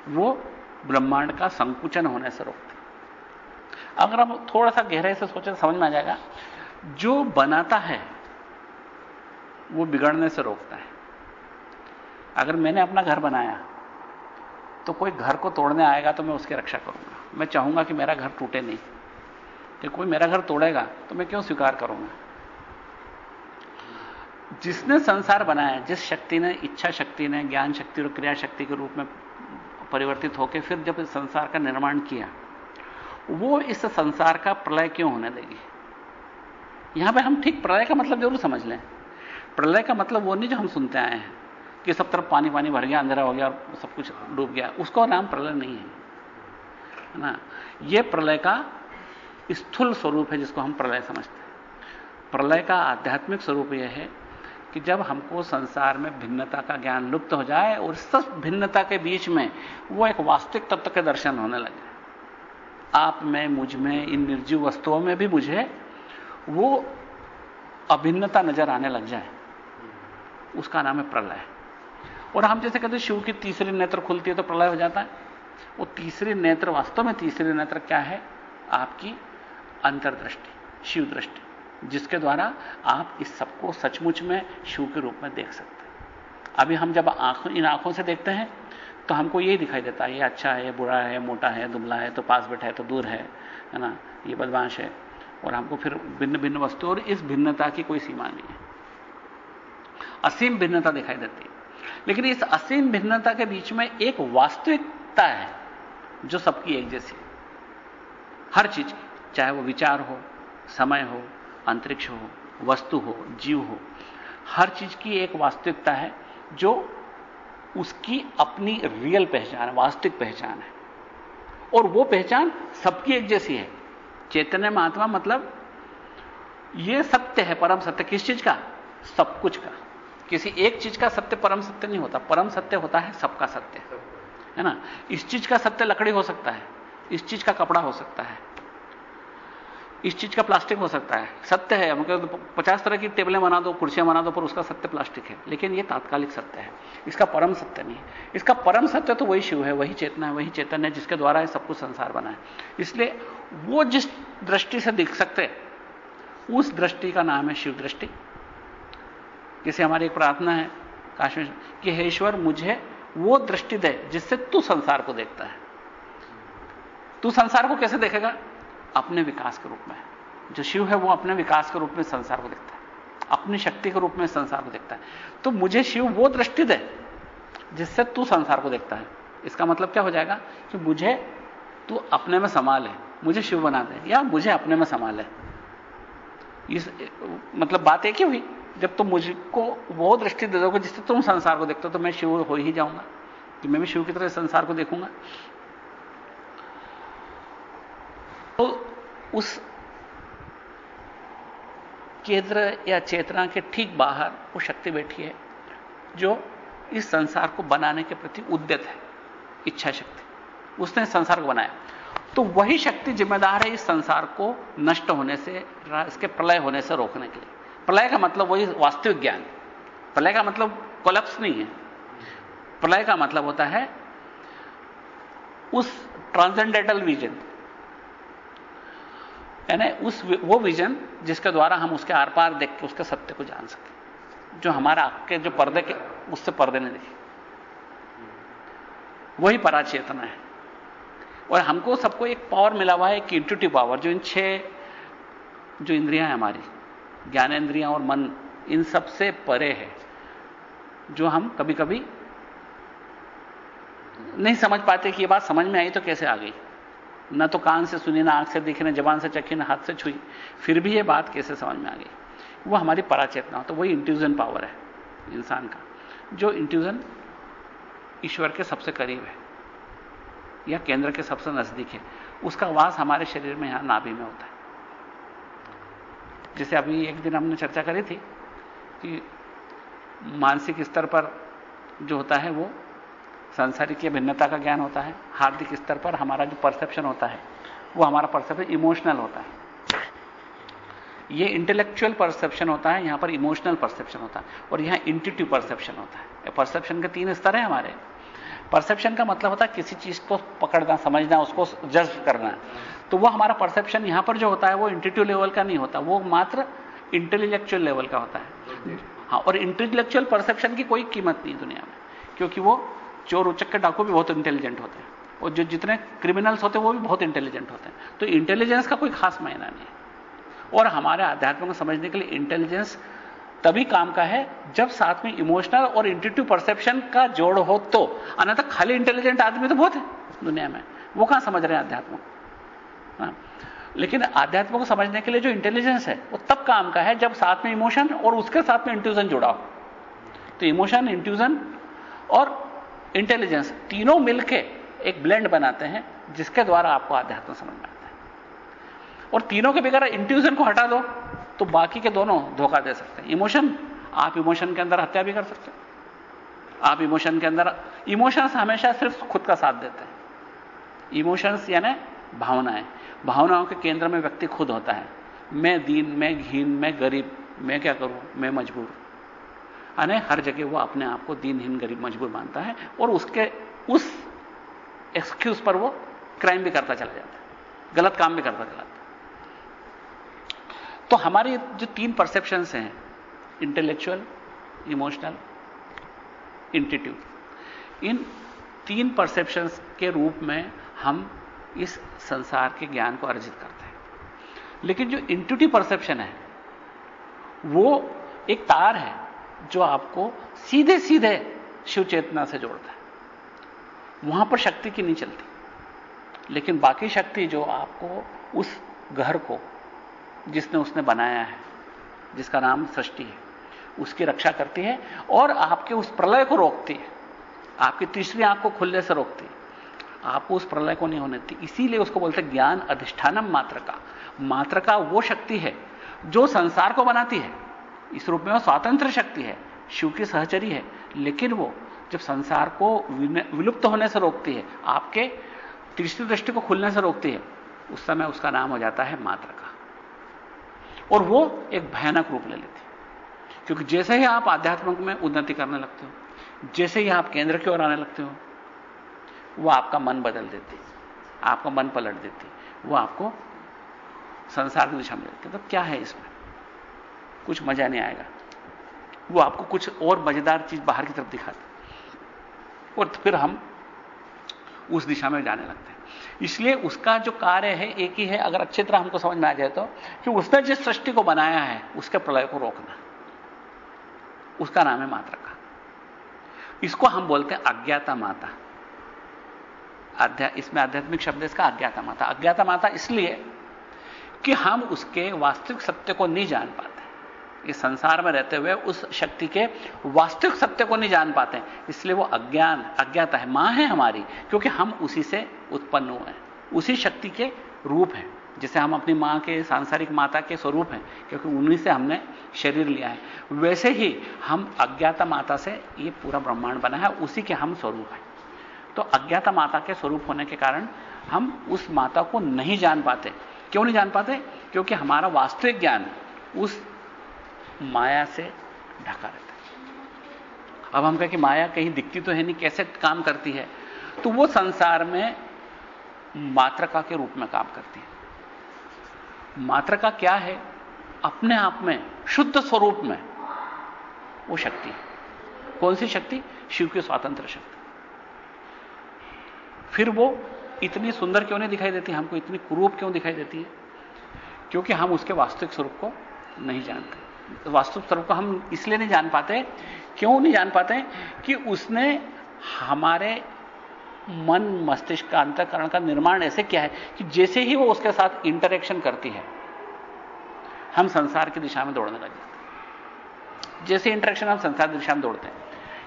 वो ब्रह्मांड का संकुचन होने से रोकते अगर हम थोड़ा सा गहराई से सोचे तो समझ में आ जाएगा, जो बनाता है, वो बिगड़ने से रोकता है। अगर मैंने अपना घर बनाया तो कोई घर को तोड़ने आएगा तो मैं उसकी रक्षा करूँगा। मैं चाहूँगा कि मेरा घर टूटे नहीं। कि कोई मेरा घर तोड़ेगा तो मैं क्यों स्वीकार करूँगा? जिसने संसार बनाया जिस शक्ति ने, इच्छा शक्ति ने, ज्ञान शक्ति और क्रिया शक्ति के रूप में परिवर्तित होकर फिर जब इस संसार का निर्माण किया, वो इस संसार का प्रलय क्यों होने देगी? यहाँ पे हम ठीक प्रलय का मतलब ज़रूर समझ लें। प्रलय का मतलब वो नहीं जो हम सुनते आए हैं, कि सब तरफ़ पानी पानी भर गया, अंधेरा हो गया और सब कुछ डूब गया। उसका नाम प्रलय नहीं है। ना? यह प्रलय का स्थूल स्वरूप है जिसको हम प्रलय समझते हैं। प्रलय का आध्यात्मिक स्वरूप यह है कि जब हमको संसार में भिन्नता का ज्ञान लुप्त हो जाए और सब भिन्नता के बीच में वो एक वास्तविक तत्व के दर्शन होने लगे। आप में, मुझमें, इन निर्जीव वस्तुओं में भी मुझे वो अभिन्नता नज़र आने लग जाए। उसका नाम है प्रलय। और हम जैसे कहते शिव की तीसरी नेत्र खुलती है तो प्रलय हो जाता है। वो तीसरी नेत्र, वास्तव में तीसरी नेत्र क्या है? आपकी अंतर्दृष्टि शिव दृष्टि जिसके द्वारा आप इस सबको सचमुच में शिव के रूप में देख सकते हैं। अभी हम जब आँखों, इन आँखों से देखते हैं तो हमको यही दिखाई देता है, ये अच्छा है, ये बुरा है मोटा है, दुबला है तो पास बैठा है तो दूर है है ना? ये बदमाश है। और हमको फिर भिन्न भिन्न वस्तु और इस भिन्नता की कोई सीमा नहीं है। असीम भिन्नता दिखाई देती है। लेकिन इस असीम भिन्नता के बीच में एक वास्तविकता है, जो सबकी एक जैसी हर चीज़ की चाहे वो विचार हो, समय हो अंतरिक्ष हो, वस्तु हो, जीव हो, हर चीज़ की एक वास्तविकता है, जो उसकी अपनी रियल पहचान, वास्तविक पहचान है। और वो पहचान सबकी एक जैसी है। चैतन्य महात्मा मतलब ये सत्य है, परम सत्य। किस चीज़ का? सब कुछ का। किसी एक चीज़ का सत्य परम सत्य नहीं होता। परम सत्य होता है सबका सत्य। है ना? इस चीज़ का सत्य लकड़ी हो सकता है, इस चीज़ का कपड़ा हो सकता है इस चीज़ का प्लास्टिक हो सकता है। सत्य है मतलब पचास तरह की टेबलें बना दो, कुर्सियाँ बना दो, पर उसका सत्य प्लास्टिक है। लेकिन यह तात्कालिक सत्य है। इसका परम सत्य नहीं है। इसका परम सत्य तो वही शिव है, वही चेतना है, वही चेतन है, जिसके द्वारा ये सब कुछ संसार बना है। इसलिए वो जिस दृष्टि से देख सकते उस दृष्टि का नाम है शिव दृष्टि। जैसे हमारी एक प्रार्थना है काश्मीर कि हे ईश्वर, मुझे वो दृष्टि दे जिससे तू संसार को देखता है। तू संसार को कैसे देखेगा? अपने विकास के रूप में जो शिव है, वो अपने विकास के रूप में संसार को देखता है। अपनी शक्ति के रूप में संसार को देखता है। तो मुझे शिव वो दृष्टि दे, जिससे तू संसार को देखता है। इसका मतलब क्या हो जाएगा कि मुझे तू अपने में संभाल है मुझे शिव बना दे, या मुझे अपने में संभाल है इस मतलब बात एक ही हुई। जब तुम मुझको वो दृष्टि दे दोगे जिससे तुम संसार को देखते हो तो मैं शिव हो ही जाऊँगा। कि मैं भी शिव की तरह संसार को देखूँगा। तो उस केंद्र या चेतना के ठीक बाहर वो शक्ति बैठी है, जो इस संसार को बनाने के प्रति उद्यत है, इच्छा शक्ति। उसने संसार को बनाया। तो वही शक्ति जिम्मेदार है इस संसार को नष्ट होने से इसके प्रलय होने से रोकने के लिए। प्रलय का मतलब वही वास्तविक ज्ञान। प्रलय का मतलब कोलप्स नहीं है। प्रलय का मतलब होता है उस ट्रांसेंडेंटल विजन। यानी उस वो विजन जिसके द्वारा हम उसके आर पार देख के उसके सत्य को जान सके। जो हमारा आपके जो पर्दे के, उससे पर्दे नहीं देखे। वही पराचेतना है। और हमको सबको एक पावर मिला हुआ है, एक इंट्यूटिव पावर जो इन छह, जो इंद्रियाँ हैं हमारी, ज्ञानेन्द्रियाँ और मन, इन सबसे परे है, जो हम कभी कभी नहीं समझ पाते कि ये बात समझ में आई तो कैसे आ गई। न तो कान से सुनी, ना आँख से दिखी, ना जबान से चखी, ना हाथ से छुई। फिर भी ये बात कैसे समझ में आ गई? वो हमारी पराचेतना तो वही इंट्यूजन पावर है इंसान का, जो इंट्यूजन ईश्वर के सबसे करीब है, या केंद्र के सबसे नज़दीक है। उसका वास हमारे शरीर में यहाँ नाभि में होता है। जैसे अभी एक दिन हमने चर्चा करी थी कि मानसिक स्तर पर जो होता है वो सांसारिक या भिन्नता का ज्ञान होता है, हार्दिक स्तर पर हमारा जो परसेप्शन होता है, वो हमारा परसेप्शन इमोशनल होता है। ये इंटेलेक्चुअल परसेप्शन होता है, यहाँ पर इमोशनल परसेप्शन होता है, और यहाँ इंटिट्यू परसेप्शन होता है। परसेप्शन के तीन स्तर हैं हमारे। परसेप्शन का मतलब होता है किसी चीज़ को पकड़ना, समझना, उसको जज करना। तो वो हमारा परसेप्शन यहाँ पर जो होता है, वो इंटिट्यू लेवल का नहीं होता, वो मात्र इंटेलेक्चुअल लेवल का होता है। हाँ और इंटेलेक्चुअल परसेप्शन की कोई कीमत नहीं दुनिया में, क्योंकि वो चोर उचक के डाकू भी बहुत इंटेलिजेंट होते हैं। और जो जितने क्रिमिनल्स होते हैं, वो भी बहुत इंटेलिजेंट होते हैं। तो इंटेलिजेंस का कोई खास मायना नहीं है। और हमारे आध्यात्म को समझने के लिए इंटेलिजेंस तभी काम का है, जब साथ में इमोशनल और इंट्यूटिव परसेप्शन का जोड़ हो तो। अन्यथा खाली इंटेलिजेंट आदमी तो बहुत है दुनिया में। वो कहाँ समझ रहे हैं अध्यात्म को? हाँ। लेकिन अध्यात्म को समझने के लिए जो इंटेलिजेंस है, वो तब काम का है जब साथ में इमोशन और उसके साथ में इंट्यूजन जुड़ा हो। तो इमोशन इंट्यूजन और इंटेलिजेंस, तीनों मिलके एक ब्लेंड बनाते हैं, जिसके द्वारा आपको आध्यात्म समझ में आता है। और तीनों के बगैर इंट्यूजन को हटा दो तो बाकी के दोनों धोखा दे सकते हैं। इमोशन आप इमोशन के अंदर हत्या भी कर सकते हैं। आप इमोशन के अंदर इमोशंस हमेशा सिर्फ़ खुद का साथ देते हैं। इमोशंस यानी भावनाएँ। भावनाओं के केंद्र में व्यक्ति खुद होता है। मैं दीन, मैं घीन, मैं गरीब, मैं क्या करूँ? मैं मजबूर। यानी हर जगह वो अपने आप को दीनहीन, गरीब, मजबूर मानता है और उसके, उस एक्सक्यूज पर वो क्राइम भी करता चला जाता है, गलत काम भी करता चला जाता तो हमारी जो तीन परसेप्शंस हैं इंटेलेक्चुअल इमोशनल इंटीट्यूड इन तीन परसेप्शंस के रूप में हम इस संसार के ज्ञान को अर्जित करते हैं। लेकिन जो इंट्यूटिव परसेप्शन है, वो एक तार है। जो आपको सीधे सीधे शिव चेतना से जोड़ता है। वहाँ पर शक्ति की नहीं चलती। लेकिन बाकी शक्ति जो आपको उस घर को, जिसने उसने बनाया है, जिसका नाम सृष्टि है, उसकी रक्षा करती है और आपके उस प्रलय को रोकती है। आपकी तीसरी आँख को खुलने से रोकती है। आपको उस प्रलय को नहीं होने देती। इसीलिए उसको बोलते ज्ञान अधिष्ठानम मात्र का मात्र का वो शक्ति है जो संसार को बनाती है। इस रूप में वो स्वातंत्र शक्ति है, शिव की सहचरी है, लेकिन वो जब संसार को विलुप्त होने से रोकती है, आपके तीसरी दृष्टि को खुलने से रोकती है, उस समय उसका नाम हो जाता है मात्र का। और वो एक भयानक रूप ले लेती क्योंकि जैसे ही आप आध्यात्मिक में उन्नति करने लगते हो, जैसे ही आप केंद्र की ओर आने लगते हो, वो आपका मन बदल देती आपका मन पलट देती वो आपको संसार की दिशा में लेती तो क्या है इसमें? कुछ मज़ा नहीं आएगा। वो आपको कुछ और मज़ेदार चीज़ बाहर की तरफ़ दिखाती और फिर हम उस दिशा में जाने लगते हैं। इसलिए उसका जो कार्य है, एक ही है, अगर अच्छी तरह हमको समझ में आ जाए तो कि उसने जिस सृष्टि को बनाया है, उसके प्रलय को रोकना। उसका नाम है मात्रा का इसको हम बोलते हैं अज्ञाता माता। इसमें आध्यात्मिक शब्द इसका अज्ञाता माता। अज्ञाता माता इसलिए कि हम उसके वास्तविक सत्य को नहीं जान पाते। इस संसार में रहते हुए उस शक्ति के वास्तविक सत्य को नहीं जान पाते इसलिए वो अज्ञान, अज्ञाता है, माँ है हमारी, क्योंकि हम उसी से उत्पन्न हुए हैं। उसी शक्ति के रूप हैं, जैसे हम अपनी माँ के सांसारिक माता के स्वरूप हैं, क्योंकि उन्हीं से हमने शरीर लिया है। वैसे ही हम अज्ञाता माता से ये पूरा ब्रह्मांड बना है, उसी के हम स्वरूप हैं। तो अज्ञाता माता के स्वरूप होने के कारण हम उस माता को नहीं जान पाते। क्यों नहीं जान पाते? क्योंकि हमारा वास्तविक ज्ञान उस माया से ढका रहता है। अब हम कहें कि माया कहीं दिखती तो है नहीं, कैसे काम करती है? तो वो संसार में मात्रका के रूप में काम करती है। मात्रका क्या है? अपने आप में, शुद्ध स्वरूप में वो शक्ति है। कौन सी शक्ति? शिव की स्वतंत्र शक्ति। फिर वो इतनी सुंदर क्यों नहीं दिखाई देती? हमको इतनी कुरूप क्यों दिखाई देती है? क्योंकि हम उसके वास्तविक स्वरूप को नहीं जानते। वास्तविक स्वरूप को हम इसलिए नहीं जान पाते, क्यों नहीं जान पाते कि उसने हमारे मन मस्तिष्क का अंतकरण का निर्माण ऐसे किया है कि जैसे ही वो उसके साथ इंटरेक्शन करती है, हम संसार की दिशा में दौड़ने लग। जाते जैसे इंटरेक्शन हम संसार की दिशा में दौड़ते हैं।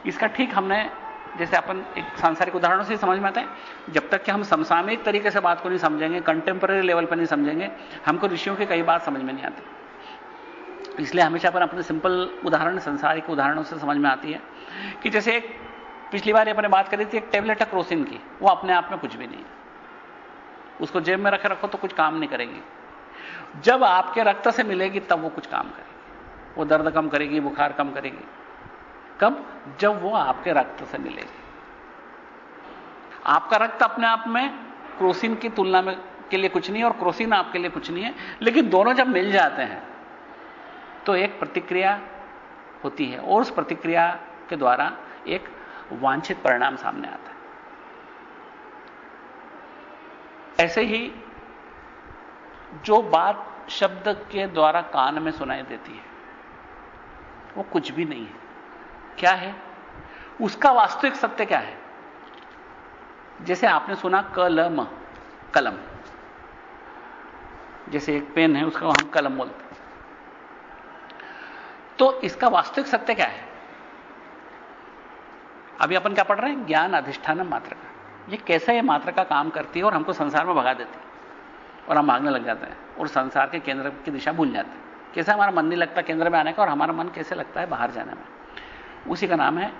इसका ठीक हमने, जैसे अपन एक सांसारिक उदाहरणों से समझ में आते हैं, जब तक कि हम समसामयिक तरीके से बात को नहीं समझेंगे कंटेम्प्रेरी लेवल पर नहीं समझेंगे, हमको ऋषियों की कई बात समझ में नहीं आती। इसलिए हमेशा पर अपने सिंपल उदाहरण, संसारिक उदाहरणों से समझ में आती है कि जैसे एक पिछली बार अपने बात करी थी एक टेबलेट है क्रोसिन की, वो अपने आप में कुछ भी नहीं है। उसको जेब में रखे रखो तो कुछ काम नहीं करेगी। जब आपके रक्त से मिलेगी तब वो कुछ काम करेगी। वो दर्द कम करेगी, बुखार कम करेगी। कब? जब वो आपके रक्त से मिलेगी। आपका रक्त अपने आप में क्रोसिन की तुलना में के लिए कुछ नहीं है और क्रोसिन आपके लिए कुछ नहीं है, लेकिन दोनों जब मिल जाते हैं तो एक प्रतिक्रिया होती है और उस प्रतिक्रिया के द्वारा एक वांछित परिणाम सामने आता है। ऐसे ही जो बात शब्द के द्वारा कान में सुनाई देती है, वो कुछ भी नहीं है। क्या है? उसका वास्तविक सत्य क्या है? जैसे आपने सुना कलम कलम। जैसे एक पेन है, उसका हम कलम बोलते तो इसका वास्तविक सत्य क्या है? अभी अपन क्या पढ़ रहे हैं? ज्ञान अधिष्ठान मात्र का। ये कैसे ये मात्र का काम करती है और हमको संसार में भगा देती और हम भागने लग जाते हैं और संसार के केंद्र की दिशा भूल जाते हैं। कैसे हमारा मन नहीं लगता केंद्र में आने का और हमारा मन कैसे लगता है बाहर जाने में? उसी का नाम है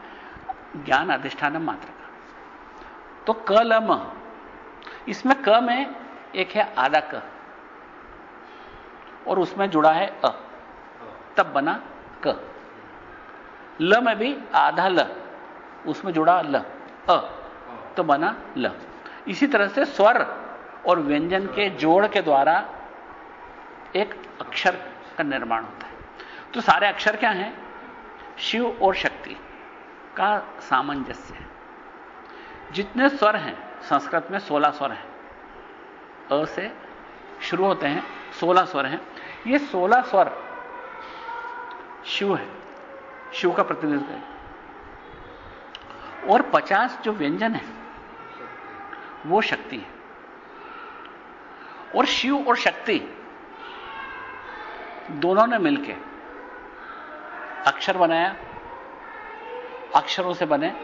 ज्ञान अधिष्ठान मात्र का। तो क ल म। इसमें क में एक है आधा क। और उसमें जुड़ा है अ। तब बना क। ल में भी आधा ल, उसमें जुड़ा ल, अ तो बना ल। इसी तरह से स्वर और व्यंजन के जोड़ के द्वारा एक अक्षर का निर्माण होता है। तो सारे अक्षर क्या हैं? शिव और शक्ति का सामंजस्य है। जितने स्वर हैं, संस्कृत में 16 स्वर हैं। अ से शुरू होते हैं 16 स्वर हैं। ये 16 स्वर शिव है। शिव का प्रतिनिधित्व है। और 50 जो व्यंजन है, वो शक्ति है। और शिव और शक्ति दोनों ने मिलकर अक्षर बनाया, अक्षरों से बने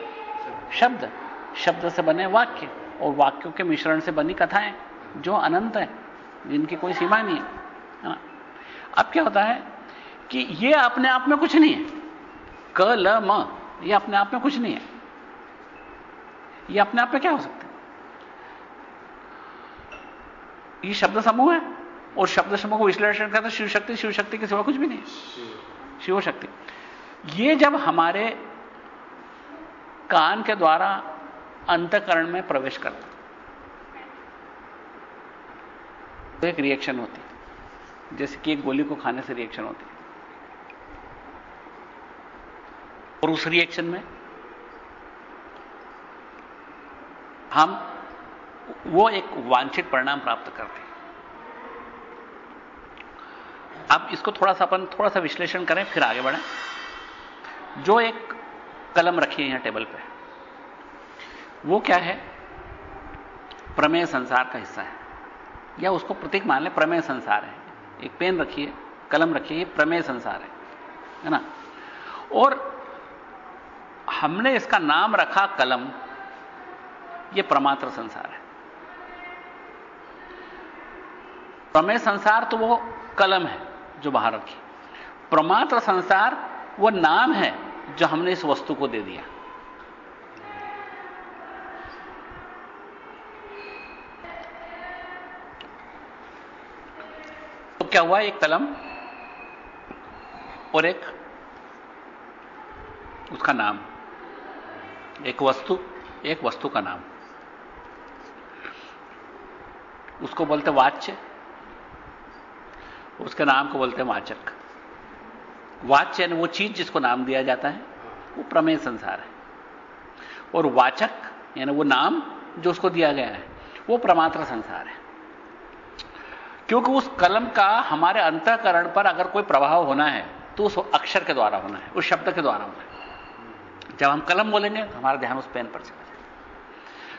शब्द शब्द से बने वाक्य, और वाक्यों के मिश्रण से बनी कथाएँ, जो अनंत है, जिनकी कोई सीमा नहीं है। अब क्या होता है कि ये अपने आप में कुछ नहीं है। क, ल, म, ये अपने आप में कुछ नहीं है। ये अपने आप में क्या हो सकता है? ये शब्द समूह है, और शब्द समूह को विश्लेषण करते शिव शक्ति शिव शक्ति के सिवा कुछ भी नहीं शिव शक्ति ये जब हमारे कान के द्वारा अंतकरण में प्रवेश करता तो एक रिएक्शन होती जैसे कि एक गोली को खाने से रिएक्शन होती है और उस रिएक्शन में हम वो एक वांछित परिणाम प्राप्त करते हैं। अब इसको थोड़ा सा अपन थोड़ा सा विश्लेषण करें, फिर आगे बढ़ें। जो एक कलम रखी है यहाँ टेबल पे, वो क्या है? प्रमेय संसार का हिस्सा है। या उसको प्रतीक मान लें, प्रमेय संसार है। एक पेन रखिए कलम रखिए प्रमेय संसार है है ना? और हमने इसका नाम रखा कलम, ये प्रमात्र संसार है। प्रमेय संसार तो वो कलम है जो बाहर रखी। प्रमात्र संसार वो नाम है जो हमने इस वस्तु को दे दिया। तो क्या हुआ एक कलम और एक उसका नाम? एक वस्तु एक वस्तु का नाम। उसको बोलते वाच्य, उसके नाम को बोलते हैं वाचक। वाच्य यानी वो चीज़ जिसको नाम दिया जाता है, वो प्रमेय संसार है। और वाचक यानी वो नाम जो उसको दिया गया है, वो प्रमात्र संसार है। क्योंकि उस कलम का हमारे अंतकरण पर अगर कोई प्रभाव होना है तो उस अक्षर के द्वारा होना है, उस शब्द के द्वारा होना है। जब हम कलम बोलेंगे, हमारा ध्यान उस पेन पर चला जाए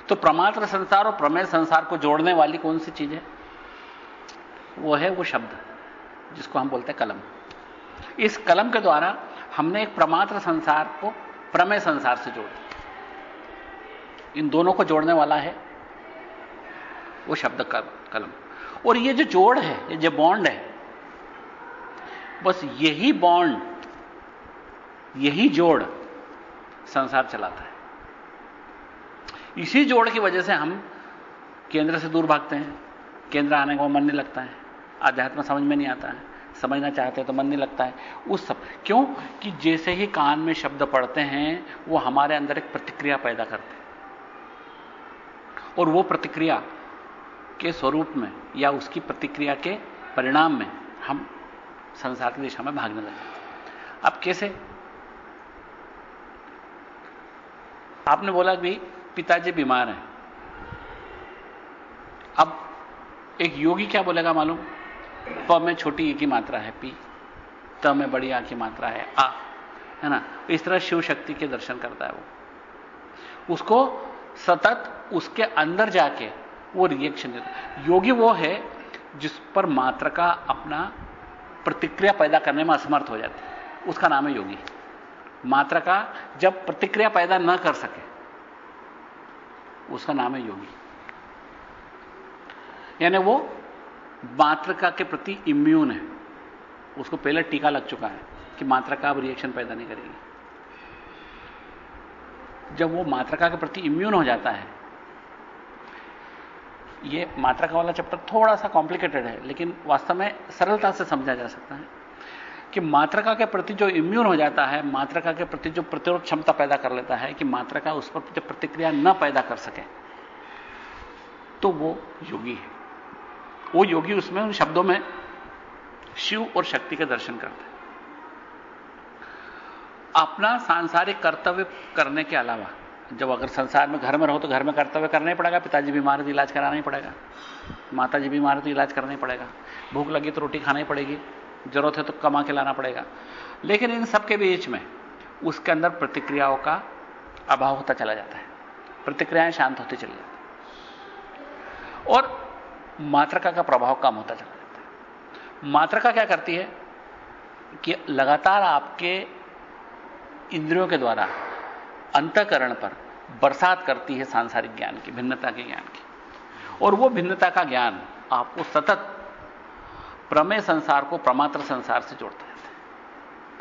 तो प्रमात्र संसार और प्रमेय संसार को जोड़ने वाली कौन सी चीज़? है वो है वो शब्द, जिसको हम बोलते हैं कलम। इस कलम के द्वारा हमने एक प्रमात्र संसार को प्रमेय संसार से जोड़। दिया इन दोनों को जोड़ने वाला है वो शब्द कलम। और ये जो जोड़ है, ये जो बॉन्ड है, बस यही बॉन्ड यही जोड़ संसार चलाता है। इसी जोड़ की वजह से हम केंद्र से दूर भागते हैं। केंद्र आने का मन नहीं लगता है। आध्यात्म समझ में नहीं आता है। समझना चाहते हैं तो मन नहीं लगता है। उस सब, क्यों? कि जैसे ही कान में शब्द पढ़ते हैं, वो हमारे अंदर एक प्रतिक्रिया पैदा करते हैं। और वो प्रतिक्रिया के स्वरूप में या उसकी प्रतिक्रिया के परिणाम में हम संसार की दिशा में भागने लगे अब कैसे? आपने बोला कि पिताजी बीमार हैं। अब एक योगी क्या बोलेगा मालूम? प में छोटी ए की मात्रा है, पी। त में बड़ी आ की मात्रा है, आ। है ना? इस तरह शिव शक्ति के दर्शन करता है वो। उसको सतत उसके अंदर जाके वो रिएक्शन देता योगी वो है जिस पर मात्र का अपना प्रतिक्रिया पैदा करने में असमर्थ हो जाती है। उसका नाम है योगी। मात्रा का जब प्रतिक्रिया पैदा न कर सके। उसका नाम है योगी। यानी वो मात्रका के प्रति इम्यून है। उसको पहले टीका लग चुका है कि मात्रका अब रिएक्शन पैदा नहीं करेगी। जब वो मात्रका के प्रति इम्यून हो जाता है, ये मात्रका वाला चैप्टर थोड़ा सा कॉम्प्लिकेटेड है, लेकिन वास्तव में सरलता से समझा जा सकता है। कि मात्रका के प्रति जो इम्यून हो जाता है, मात्रका के प्रति जो प्रतिरोध क्षमता पैदा कर लेता है कि मात्रका उस पर जो प्रतिक्रिया न पैदा कर सके तो वो योगी है। वो योगी उसमें उन शब्दों में शिव और शक्ति के दर्शन करता है। अपना सांसारिक कर्तव्य करने के अलावा, जब अगर संसार में घर में रहो तो घर में कर्तव्य करना ही पड़ेगा, पिताजी बीमार तो इलाज कराना ही पड़ेगा माता जी बीमार तो इलाज करना ही पड़ेगा, भूख लगी तो रोटी खाना ही पड़ेगी। ज़रूरत है तो कमा के लाना पड़ेगा। लेकिन इन सबके बीच में उसके अंदर प्रतिक्रियाओं का अभाव होता चला जाता है। प्रतिक्रियाएँ शांत होती चली जाती और मात्रका का प्रभाव कम होता चला जाता है। मात्रका क्या करती है कि लगातार आपके इंद्रियों के द्वारा अंतकरण पर बरसात करती है सांसारिक ज्ञान की, भिन्नता के ज्ञान की। और वो भिन्नता का ज्ञान आपको सतत प्रमेय संसार को प्रमात्र संसार से जोड़ता रहता है।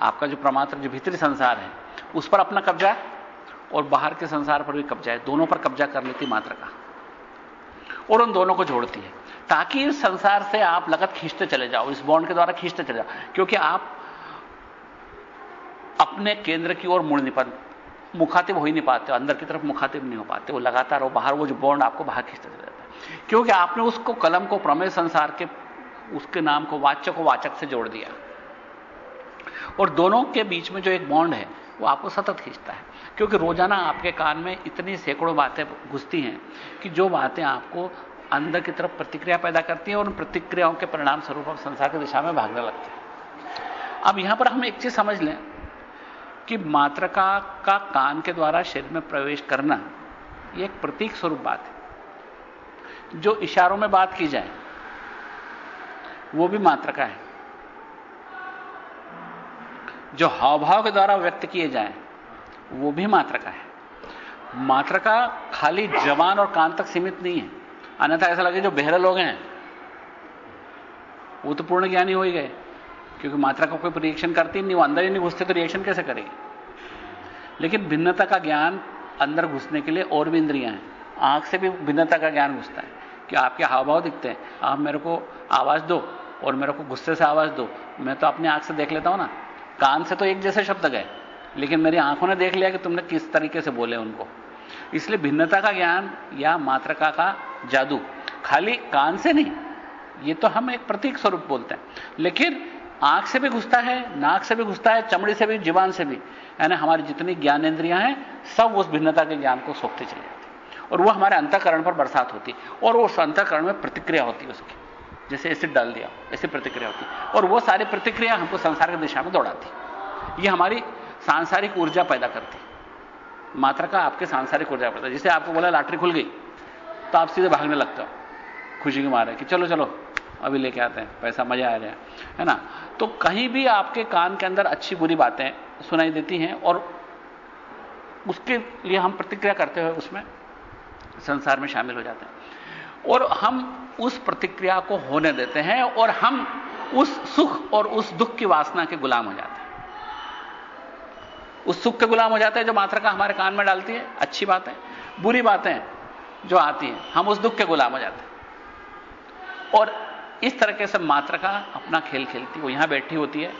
आपका जो प्रमात्र, जो भीतरी संसार है, उस पर अपना कब्जा है और बाहर के संसार पर भी कब्जा है। दोनों पर कब्जा कर लेती मात्र का। और उन दोनों को जोड़ती है ताकि इस संसार से आप लगत खींचते चले जाओ, इस बॉन्ड के द्वारा खींचते चले जाओ, क्योंकि आप अपने केंद्र की ओर मुड़ नहीं पाते मुखातिब हो ही नहीं पाते अंदर की तरफ़ मुखातिब नहीं हो पाते वो लगातार वो बाहर, वो जो बॉन्ड आपको बाहर खींचते चले जाता है। क्योंकि आपने उसको, कलम को प्रमेय संसार के उसके नाम को वाच्य को वाचक से जोड़ दिया। और दोनों के बीच में जो एक बॉन्ड है, वो आपको सतत खींचता है। क्योंकि रोज़ाना आपके कान में इतनी सैकड़ों बातें घुसती हैं कि जो बातें आपको अंदर की तरफ़ प्रतिक्रिया पैदा करती हैं और उन प्रतिक्रियाओं के परिणाम स्वरूप हम संसार की दिशा में भागने लगते हैं। अब यहाँ पर हम एक चीज़ समझ लें कि मात्रका का कान के द्वारा शरीर में प्रवेश करना यह एक प्रतीक स्वरूप बात है। जो इशारों में बात की जाए वो भी मात्र का है। जो हावभाव के द्वारा व्यक्त किए जाए, वो भी मात्र का है। मात्र का खाली जवान और कान तक सीमित नहीं है। अन्यथा ऐसा लगे जो बहरे लोग हैं। वो तो पूर्ण ज्ञानी हो ही गए, क्योंकि मात्रा का कोई रिएक्शन करती नहीं, वो अंदर ही नहीं घुसते तो रिएक्शन कैसे करेगी? लेकिन भिन्नता का ज्ञान अंदर घुसने के लिए और भी इंद्रियाँ हैं। आँख से भी भिन्नता का ज्ञान घुसता है, कि आपके हाव भाव दिखते हैं। आप मेरे को आवाज़ दो और मेरे को गुस्से से आवाज़ दो। मैं तो अपनी आँख से देख लेता हूँ ना। कान से तो एक जैसे शब्द गए, लेकिन मेरी आँखों ने देख लिया कि तुमने किस तरीके से बोले उनको। इसलिए भिन्नता का ज्ञान या मात्रका का जादू। खाली कान से नहीं, ये तो हम एक प्रतीक स्वरूप बोलते हैं। लेकिन आँख से भी घुसता है, नाक से भी घुसता है, चमड़ी से भी, जीवान से भी। यानी हमारी जितनी ज्ञानेन्द्रियाँ हैं, सब उस भिन्नता के ज्ञान को सोखते चले जाते और वो हमारे अंतकरण पर बरसात होती और उस अंतकरण में प्रतिक्रिया होती है उसकी। जैसे एसिड डाल दिया, ऐसी प्रतिक्रिया होती। और वो सारी प्रतिक्रिया हमको संसार की दिशा में दौड़ाती। ये हमारी सांसारिक ऊर्जा पैदा करती। मात्रा का आपके सांसारिक ऊर्जा पैदा जैसे आपको बोला लॉटरी खुल गई तो आप सीधे भागने लगते हो। खुशी के मारे कि चलो चलो, अभी लेके आते हैं, पैसा मज़ा आ जाए, है ना? तो कहीं भी आपके कान के अंदर अच्छी बुरी बातें सुनाई देती हैं और उसके लिए हम प्रतिक्रिया करते हुए उसमें संसार में शामिल हो जाते हैं। और हम उस प्रतिक्रिया को होने देते हैं और हम उस सुख और उस दुख की वासना के गुलाम हो जाते हैं। उस सुख के गुलाम हो जाते हैं जो मात्रा का हमारे कान में डालती है। अच्छी बातें, बुरी बातें जो आती हैं, हम उस दुख के गुलाम हो जाते हैं। और इस तरीके से मात्रा का अपना खेल खेलती है। वो यहाँ बैठी होती है।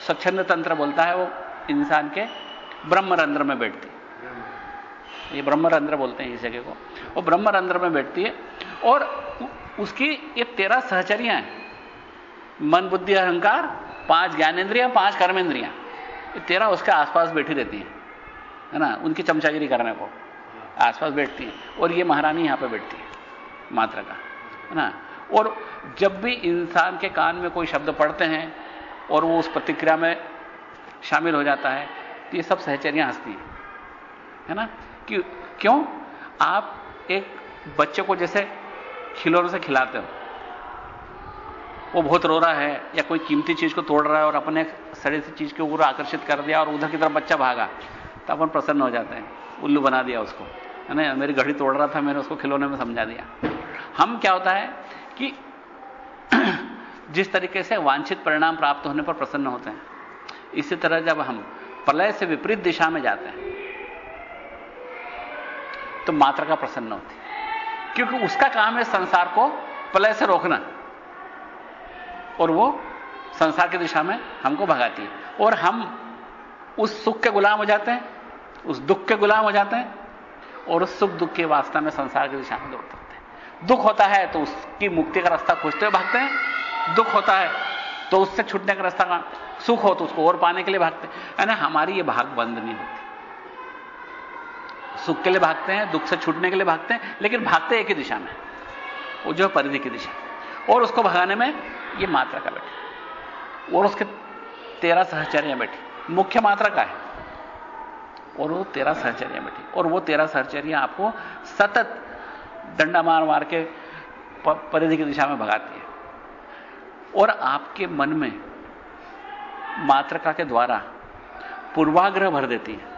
स्वच्छंद तंत्र बोलता है वो इंसान के ब्रह्मरंध्र में बैठती ये ब्रह्मरंध्र बोलते हैं इस जगह को। वो ब्रह्मरंध्र में बैठती है। और उसकी ये तेरह सहचरियाँ हैं। मन, बुद्धि, अहंकार, पाँच ज्ञानेन्द्रियाँ, पाँच कर्मेंद्रियाँ तेरह उसके आसपास बैठी रहती हैं, है ना? उनकी चमचागिरी करने को आसपास बैठती है। और ये महारानी यहाँ पे बैठती है, मात्र का, है ना? और जब भी इंसान के कान में कोई शब्द पढ़ते हैं और वो उस प्रतिक्रिया में शामिल हो जाता है तो ये सब सहचरियाँ हंसती हैं, है ना? कि, क्यों? आप एक बच्चे को जैसे खिलौने से खिलाते हो। वो बहुत रो रहा है या कोई कीमती चीज़ को तोड़ रहा है और अपने सड़े सी चीज़ के ऊपर आकर्षित कर दिया और उधर की तरफ़ बच्चा भागा तो अपन प्रसन्न हो जाते हैं। उल्लू बना दिया उसको, है ना? मेरी घड़ी तोड़ रहा था, मैंने उसको खिलौने में समझा दिया। हम क्या होता है कि जिस तरीके से वांछित परिणाम प्राप्त होने पर प्रसन्न होते हैं, इसी तरह जब हम प्रलय से विपरीत दिशा में जाते हैं तो मात्रा का प्रसन्न होती है। क्योंकि उसका काम है संसार को प्रलय से रोकना। और वो संसार की दिशा में हमको भगाती है। और हम उस सुख के गुलाम हो जाते हैं, उस दुख के गुलाम हो जाते हैं, और उस सुख दुख के वास्ता में संसार की दिशा में दौड़ सकते हैं। दुख होता है तो उसकी मुक्ति का रास्ता खोजते हुए भागते हैं, दुख होता है तो उससे छूटने का रास्ता सुख हो तो उसको और पाने के लिए भागते हैं। ना हमारी ये भाग बंद नहीं होती। सुख के लिए भागते हैं, दुख से छूटने के लिए भागते हैं, लेकिन भागते एक ही दिशा में। वो जो परिधि की दिशा। और उसको भगाने में ये मात्रा का बैठे। और उसके तेरह सहचर्या बैठी। मुख्य मात्रा का है। और वो तेरह सहचर्या बैठी। और वो तेरह सहचर्या आपको सतत डंडा मार मार के परिधि की दिशा में भगाती है। और आपके मन में मात्रका के द्वारा पूर्वाग्रह भर देती है।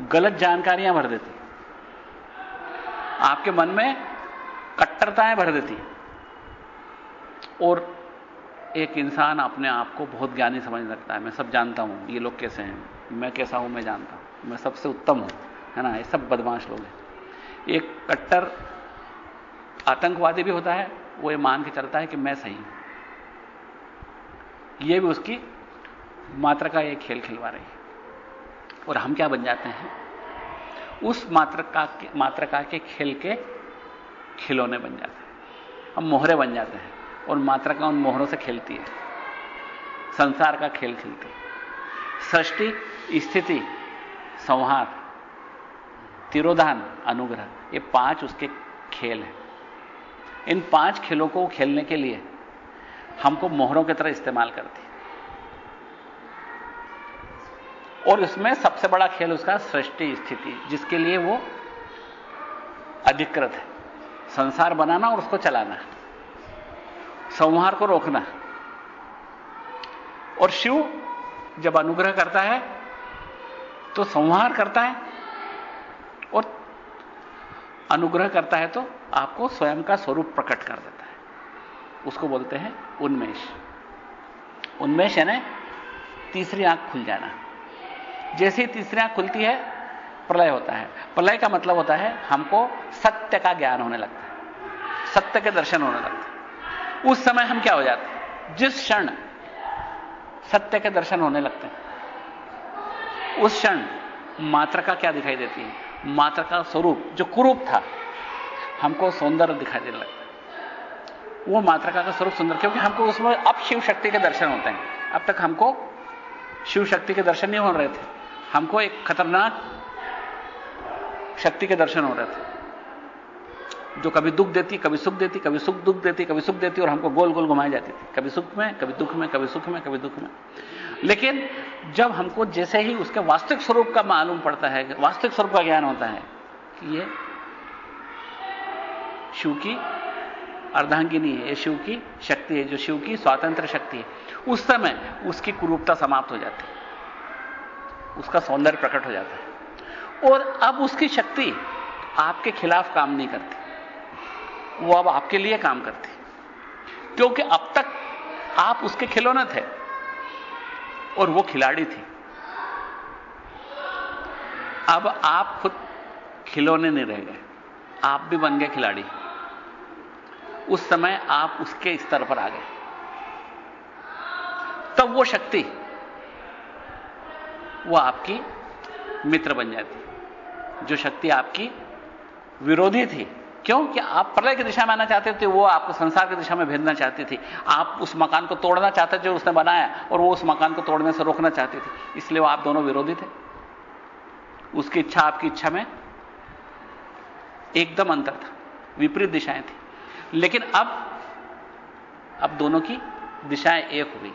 गलत जानकारियाँ भर देती। आपके मन में कट्टरताएँ भर देती। और एक इंसान अपने आप को बहुत ज्ञानी समझ लगता है। मैं सब जानता हूँ, ये लोग कैसे हैं। मैं कैसा हूँ, मैं जानता हूँ। मैं सबसे उत्तम हूँ, है ना? ये सब बदमाश लोग हैं। एक कट्टर आतंकवादी भी होता है, वो ये मान के चलता है कि मैं सही हूँ। ये भी उसकी मात्रा का एक खेल खिलवा रही है। और हम क्या बन जाते हैं? उस मात्रका के मात्रका के खेल के खिलौने बन जाते हैं। हम मोहरे बन जाते हैं और मात्रका उन मोहरों से खेलती है। संसार का खेल खेलती है। सृष्टि, स्थिति, संहार, तिरोधान, अनुग्रह, ये पाँच उसके खेल हैं। इन पाँच खेलों को खेलने के लिए हमको मोहरों की तरह इस्तेमाल करती है। और इसमें सबसे बड़ा खेल उसका सृष्टि स्थिति, जिसके लिए वो अधिकृत है। संसार बनाना और उसको चलाना, संहार को रोकना। और शिव जब अनुग्रह करता है तो संहार करता है और अनुग्रह करता है तो आपको स्वयं का स्वरूप प्रकट कर देता है। उसको बोलते हैं उन्मेष। उन्मेष यानी तीसरी आँख खुल जाना। जैसे तीसरी आँख खुलती है, प्रलय होता है। प्रलय का मतलब होता है, हमको सत्य का ज्ञान होने लगता है। सत्य के दर्शन होने लगते हैं। उस समय हम क्या हो जाते हैं? जिस क्षण सत्य के दर्शन होने लगते हैं, उस क्षण मात्र का क्या दिखाई देती है? मात्र का स्वरूप, जो कुरूप था, हमको सौंदर्य दिखाई देने लगता वो मात्रका का स्वरूप सुंदर, क्योंकि हमको उसमें अब शिव शक्ति के दर्शन होते हैं। अब तक हमको शिव शक्ति के दर्शन नहीं हो रहे थे। हमको एक खतरनाक शक्ति के दर्शन हो रहे थे। जो कभी दुख देती, कभी सुख देती, कभी सुख दुख देती, कभी सुख देती, और हमको गोल गोल घुमाई जाती थी। कभी सुख में, कभी दुख में, कभी सुख में, कभी दुख में। लेकिन जब हमको जैसे ही उसके वास्तविक स्वरूप का मालूम पड़ता है, वास्तविक स्वरूप का ज्ञान होता है कि ये शिव की अर्धांगिनी है, ये शिव की शक्ति है, जो शिव की स्वातंत्र शक्ति है, उस समय उसकी कुरूपता समाप्त हो जाती है। उसका सौंदर्य प्रकट हो जाता है। और अब उसकी शक्ति आपके खिलाफ काम नहीं करती। वो अब आपके लिए काम करती। क्योंकि अब तक आप उसके खिलौने थे और वो खिलाड़ी थी। अब आप खुद खिलौने नहीं रह गए। आप भी बन गए खिलाड़ी। उस समय आप उसके स्तर पर आ गए। तब वो शक्ति वो आपकी मित्र बन जाती। जो शक्ति आपकी विरोधी थी। क्योंकि आप प्रलय की दिशा में आना चाहते थे, वो आपको संसार की दिशा में भेजना चाहती थी। आप उस मकान को तोड़ना चाहते जो उसने बनाया, और वो उस मकान को तोड़ने से रोकना चाहती थी। इसलिए वो आप दोनों विरोधी थे। उसकी इच्छा आपकी इच्छा में एकदम अंतर था। विपरीत दिशाएँ थी। लेकिन अब अब दोनों की दिशाएँ एक हो गई।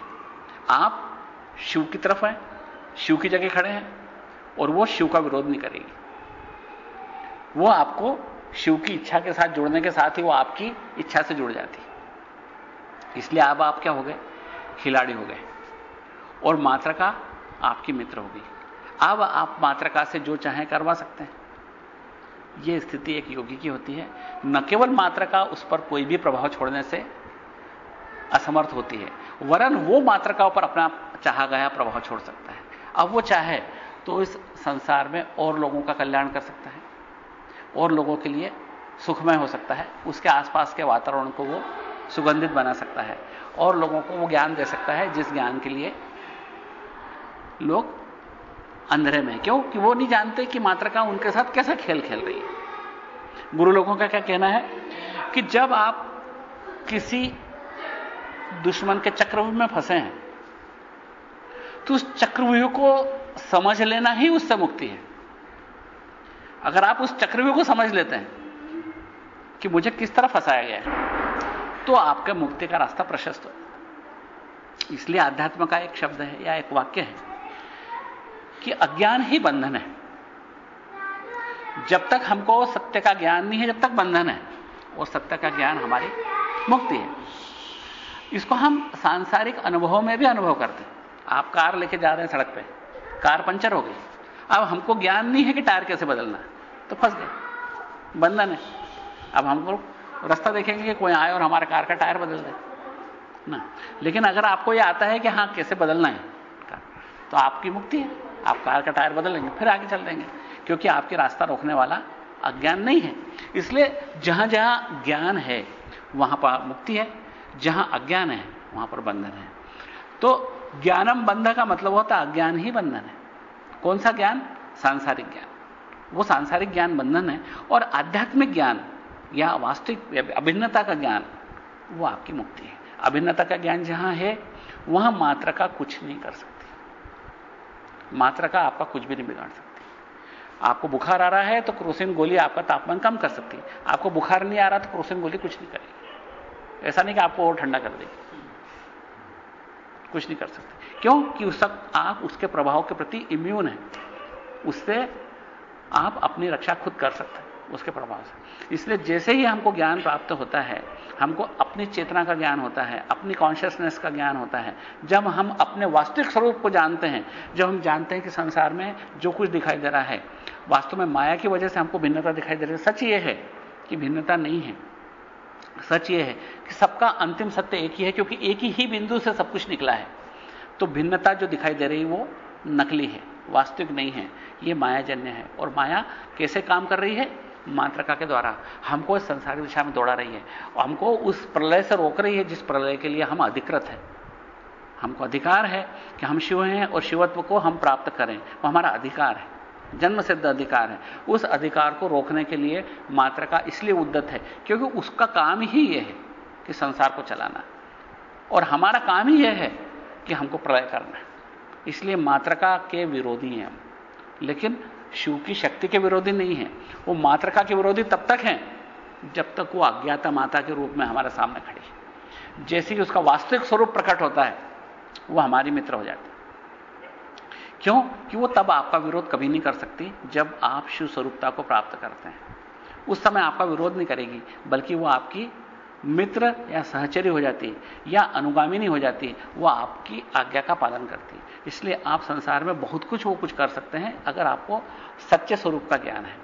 आप शिव की तरफ़ हैं शिव की जगह खड़े हैं और वो शिव का विरोध नहीं करेगी। वो आपको शिव की इच्छा के साथ जुड़ने के साथ ही वो आपकी इच्छा से जुड़ जाती। इसलिए अब आप क्या हो गए? खिलाड़ी हो गए। और मात्रका आपकी मित्र होगी। अब आप मात्रका से जो चाहें करवा सकते हैं। यह स्थिति एक योगी की होती है। न केवल मात्रका उस पर कोई भी प्रभाव छोड़ने से असमर्थ होती है, वरन वो मात्रका पर अपना चाहा गया प्रभाव छोड़ सकता है। अब वो चाहे तो इस संसार में और लोगों का कल्याण कर सकता है, और लोगों के लिए सुखमय हो सकता है, उसके आसपास के वातावरण को वो सुगंधित बना सकता है, और लोगों को वो ज्ञान दे सकता है, जिस ज्ञान के लिए लोग अंधेरे में क्यों? कि वो नहीं जानते कि मात्रका उनके साथ कैसा खेल खेल रही है। गुरु लोगों का क्या कहना है? कि जब आप किसी दुश्मन के चक्रव्यूह में फंसे हैं तो उस चक्रव्यूह को समझ लेना ही उससे मुक्ति है। अगर आप उस चक्रव्यूह को समझ लेते हैं कि मुझे किस तरह फंसाया गया है तो आपके मुक्ति का रास्ता प्रशस्त हो। इसलिए आध्यात्म का एक शब्द है या एक वाक्य है कि अज्ञान ही बंधन है। जब तक हमको सत्य का ज्ञान नहीं है, जब तक बंधन है और सत्य का ज्ञान हमारी मुक्ति है। इसको हम सांसारिक अनुभव में भी अनुभव करते हैं। आप कार लेके जा रहे हैं सड़क पे। कार पंचर हो गई। अब हमको ज्ञान नहीं है कि टायर कैसे बदलना तो फंस गए। बंधन है। अब हमको रास्ता देखेंगे कि कोई आए और हमारे कार का टायर बदल दे। ना। लेकिन अगर आपको यह आता है कि हाँ, कैसे बदलना है? तो आपकी मुक्ति है। आप कार का टायर बदल लेंगे फिर आगे चल देंगे। क्योंकि आपके रास्ता रोकने वाला अज्ञान नहीं है। इसलिए जहाँ जहाँ ज्ञान है, वहाँ पर मुक्ति है। जहाँ अज्ञान है, वहाँ पर बंधन है। तो ज्ञानम बंध का मतलब होता है अज्ञान ही बंधन है। कौन सा ज्ञान? सांसारिक ज्ञान। वो सांसारिक ज्ञान बंधन है और आध्यात्मिक ज्ञान या वास्तविक अभिन्नता का ज्ञान, वो आपकी मुक्ति है। अभिन्नता का ज्ञान जहाँ है, वहाँ मात्रा का कुछ नहीं कर सकती। मात्रा का आपका कुछ भी नहीं बिगाड़ सकती। आपको बुखार आ रहा है तो क्रोसिन गोली आपका तापमान कम कर सकती है। आपको बुखार नहीं आ रहा तो क्रोसिन गोली कुछ नहीं करेगी। ऐसा नहीं कि आपको और ठंडा कर देगी। कुछ नहीं कर सकते। क्यों? कि उस आप उसके प्रभाव के प्रति इम्यून है। उससे आप अपनी रक्षा खुद कर सकते हैं, उसके प्रभाव से। इसलिए जैसे ही हमको ज्ञान प्राप्त होता है, हमको अपनी चेतना का ज्ञान होता है, अपनी कॉन्शियसनेस का ज्ञान होता है, जब हम अपने वास्तविक स्वरूप को जानते हैं, जब हम जानते हैं कि संसार में जो कुछ दिखाई दे रहा है, वास्तव में माया की वजह से हमको भिन्नता दिखाई दे रही है। सच ये है कि भिन्नता नहीं है। सच ये है कि सबका अंतिम सत्य एक ही है, क्योंकि एक ही बिंदु से सब कुछ निकला है। तो भिन्नता जो दिखाई दे रही वो नकली है, वास्तविक नहीं है। ये मायाजन्य है। और माया कैसे काम कर रही है? मात्रका के द्वारा। हमको इस संसार की दिशा में दौड़ा रही है। और हमको उस प्रलय से रोक रही है, जिस प्रलय के लिए हम अधिकृत है। हमको अधिकार है कि हम शिव हैं और शिवत्व को हम प्राप्त करें। वो हमारा अधिकार है। जन्म सिद्ध अधिकार है। उस अधिकार को रोकने के लिए मात्र का इसलिए उद्दत है, क्योंकि उसका काम ही यह है कि संसार को चलाना। और हमारा काम ही यह है कि हमको प्रलय करना। है इसलिए मात्रका के विरोधी हैं हम। लेकिन शिव की शक्ति के विरोधी नहीं है। वो मात्रका के विरोधी तब तक हैं, जब तक वो अज्ञाता माता के रूप में हमारे सामने खड़ी है। जैसे कि उसका वास्तविक स्वरूप प्रकट होता है, वो हमारी मित्र हो जाती है। क्यों? कि वो तब आपका विरोध कभी नहीं कर सकती जब आप शिव स्वरूपता को प्राप्त करते हैं। उस समय आपका विरोध नहीं करेगी, बल्कि वो आपकी मित्र या सहचरी हो जाती या अनुगामिनी हो जाती, वो आपकी आज्ञा का पालन करती। इसलिए आप संसार में बहुत कुछ वो कुछ कर सकते हैं अगर आपको सच्चे स्वरूप का ज्ञान है।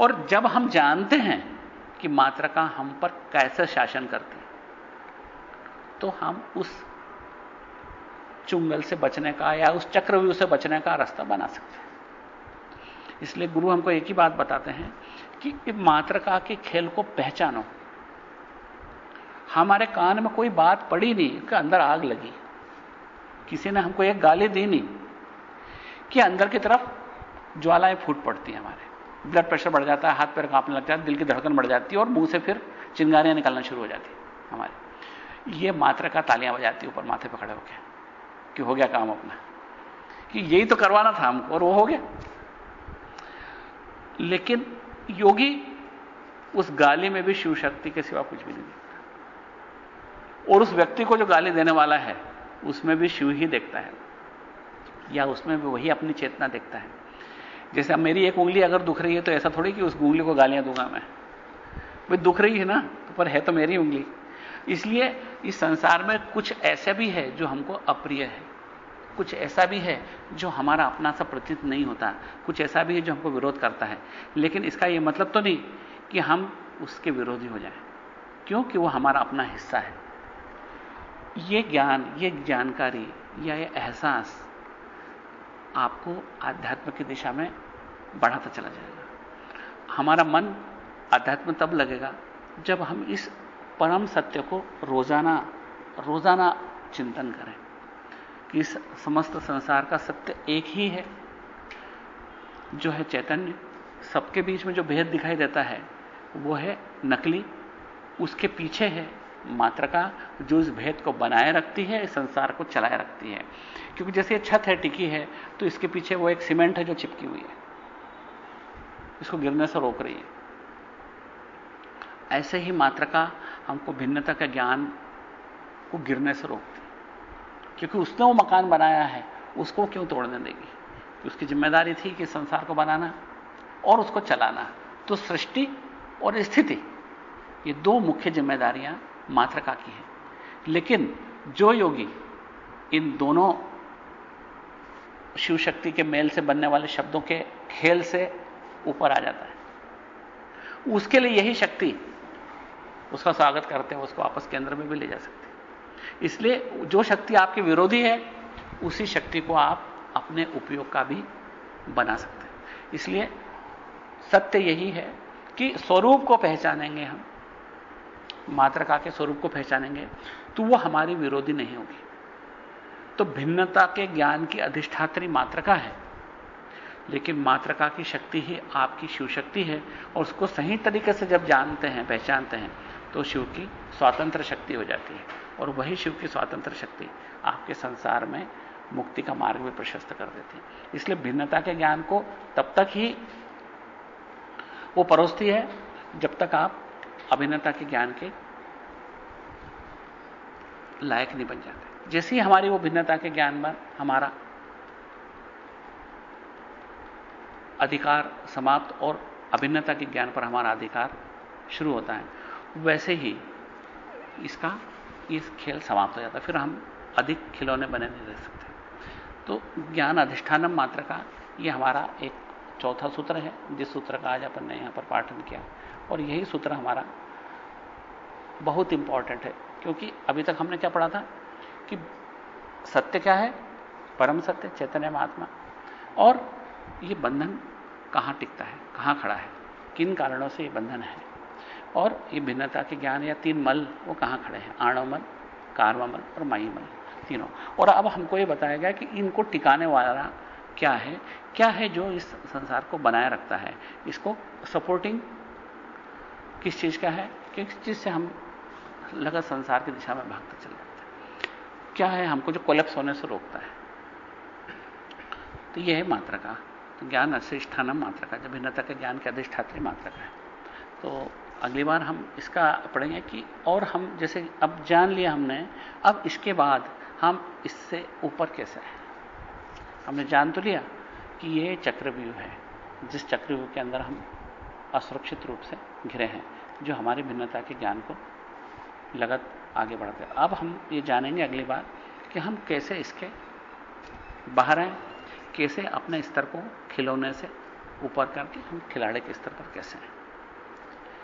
और जब हम जानते हैं कि मात्रा का हम पर कैसे शासन करती तो हम उस चुंगल से बचने का या उस चक्रव्यूह से बचने का रास्ता बना सकते हैं। इसलिए गुरु हमको एक ही बात बताते हैं कि मात्रका के खेल को पहचानो। हमारे कान में कोई बात पड़ी नहीं कि अंदर आग लगी। किसी ने हमको एक गाली दी नहीं कि अंदर की तरफ़ ज्वालाएँ फूट पड़ती हैं हमारे। ब्लड प्रेशर बढ़ जाता है, हाथ पैर कांपने लगता है, दिल की धड़कन बढ़ जाती है और मुँह से फिर चिंगारियाँ निकलना शुरू हो जाती है हमारे। ये मात्र का तालियाँ बजाती ऊपर माथे पर खड़े होकर कि हो गया काम अपना। कि यही तो करवाना था हमको, और वो हो गया। लेकिन योगी उस गाली में भी शिव शक्ति के सिवा कुछ भी नहीं देखता। और उस व्यक्ति को जो गाली देने वाला है, उसमें भी शिव ही देखता है। या उसमें भी वही अपनी चेतना देखता है। जैसे अब मेरी एक उंगली अगर दुख रही है तो ऐसा थोड़ी कि उस उंगली को गालियाँ दूँगा मैं। भाई, दुख रही है ना तो पर है तो मेरी उंगली। इसलिए इस संसार में कुछ ऐसे भी है जो हमको अप्रिय है। कुछ ऐसा भी है जो हमारा अपना सा प्रतीत नहीं होता। कुछ ऐसा भी है जो हमको विरोध करता है। लेकिन इसका यह मतलब तो नहीं कि हम उसके विरोधी हो जाएँ, क्योंकि वो हमारा अपना हिस्सा है। ये ज्ञान, ये जानकारी, या ये एहसास आपको आध्यात्म की दिशा में बढ़ाता चला जाएगा। हमारा मन अध्यात्म तब लगेगा जब हम इस परम सत्य को रोज़ाना रोज़ाना चिंतन करें। कि समस्त संसार का सत्य एक ही है, जो है चैतन्य। सबके बीच में जो भेद दिखाई देता है, वो है नकली। उसके पीछे है मात्रका जो इस भेद को बनाए रखती है, इस संसार को चलाए रखती है। क्योंकि जैसे ये छत है, टिकी है तो इसके पीछे वो एक सीमेंट है जो चिपकी हुई है। इसको गिरने से रोक रही है। ऐसे ही मात्रका हमको भिन्नता का ज्ञान को गिरने से रोकती क्योंकि उसने वो मकान बनाया है, उसको क्यों तोड़ने देगी? तो उसकी ज़िम्मेदारी थी कि संसार को बनाना और उसको चलाना। तो सृष्टि और स्थिति, ये दो मुख्य जिम्मेदारियाँ मात्रका की हैं। लेकिन जो योगी इन दोनों शिव शक्ति के मेल से बनने वाले शब्दों के खेल से ऊपर आ जाता है। उसके लिए यही शक्ति, उसका स्वागत करते हैं, उसको आपस केंद्र में भी ले जा सकते हैं। इसलिए जो शक्ति आपके विरोधी है, उसी शक्ति को आप अपने उपयोग का भी बना सकते हैं। इसलिए सत्य यही है कि स्वरूप को पहचानेंगे हम मात्रका के स्वरूप को पहचानेंगे तो वो हमारी विरोधी नहीं होगी। तो भिन्नता के ज्ञान की अधिष्ठात्री मात्रका है, लेकिन मात्रका की शक्ति ही आपकी शिव शक्ति है, और उसको सही तरीके से जब जानते हैं, पहचानते हैं तो शिव की स्वतंत्र शक्ति हो जाती है। और वही शिव की स्वतंत्र शक्ति आपके संसार में मुक्ति का मार्ग भी प्रशस्त कर देती है। इसलिए भिन्नता के ज्ञान को तब तक ही वो परोसती है, जब तक आप अभिन्नता के ज्ञान के लायक नहीं बन जाते। जैसे ही हमारी वो भिन्नता के ज्ञान पर हमारा अधिकार समाप्त और अभिन्नता के ज्ञान पर हमारा अधिकार शुरू होता है, वैसे ही इसका ये खेल समाप्त हो जाता फिर हम अधिक खिलौने बने नहीं रह सकते। तो ज्ञान अधिष्ठानम मात्र का ये हमारा एक चौथा सूत्र है, जिस सूत्र का आज अपन ने यहाँ पर पाठन किया। और यही सूत्र हमारा बहुत इंपॉर्टेंट है, क्योंकि अभी तक हमने क्या पढ़ा था कि सत्य क्या है? परम सत्य, चैतन्य, महात्मा। और ये बंधन कहाँ टिकता है, कहाँ खड़ा है? किन कारणों से ये बंधन है? और ये भिन्नता के ज्ञान या तीन मल, वो कहाँ खड़े हैं? आणवमल कार्वमल और माई मल, तीनों। और अब हमको ये बताया गया कि इनको टिकाने वाला क्या है? क्या है जो इस संसार को बनाए रखता है? इसको सपोर्टिंग किस चीज़ का है? किस चीज़ से हम लगा संसार की दिशा में भागते चले जाते हैं। क्या है हमको जो कोलेप्स होने से रोकता है? तो यह है मात्रा का। तो ज्ञान अधिष्ठानम मात्रा का जब भिन्नता के ज्ञान के अधिष्ठात्री मात्रा का है। तो अगली बार हम इसका पढ़ेंगे कि और हम जैसे अब जान लिया हमने, अब इसके बाद हम इससे ऊपर कैसे हैं? हमने जान तो लिया कि ये चक्रव्यूह है, जिस चक्रव्यूह के अंदर हम असुरक्षित रूप से घिरे हैं, जो हमारी भिन्नता के ज्ञान को लगत आगे बढ़ते हैं। अब हम ये जानेंगे अगली बार कि हम कैसे इसके बाहर आए कैसे अपने स्तर को खिलौने से ऊपर करके हम खिलाड़ी के स्तर पर कैसे हैं।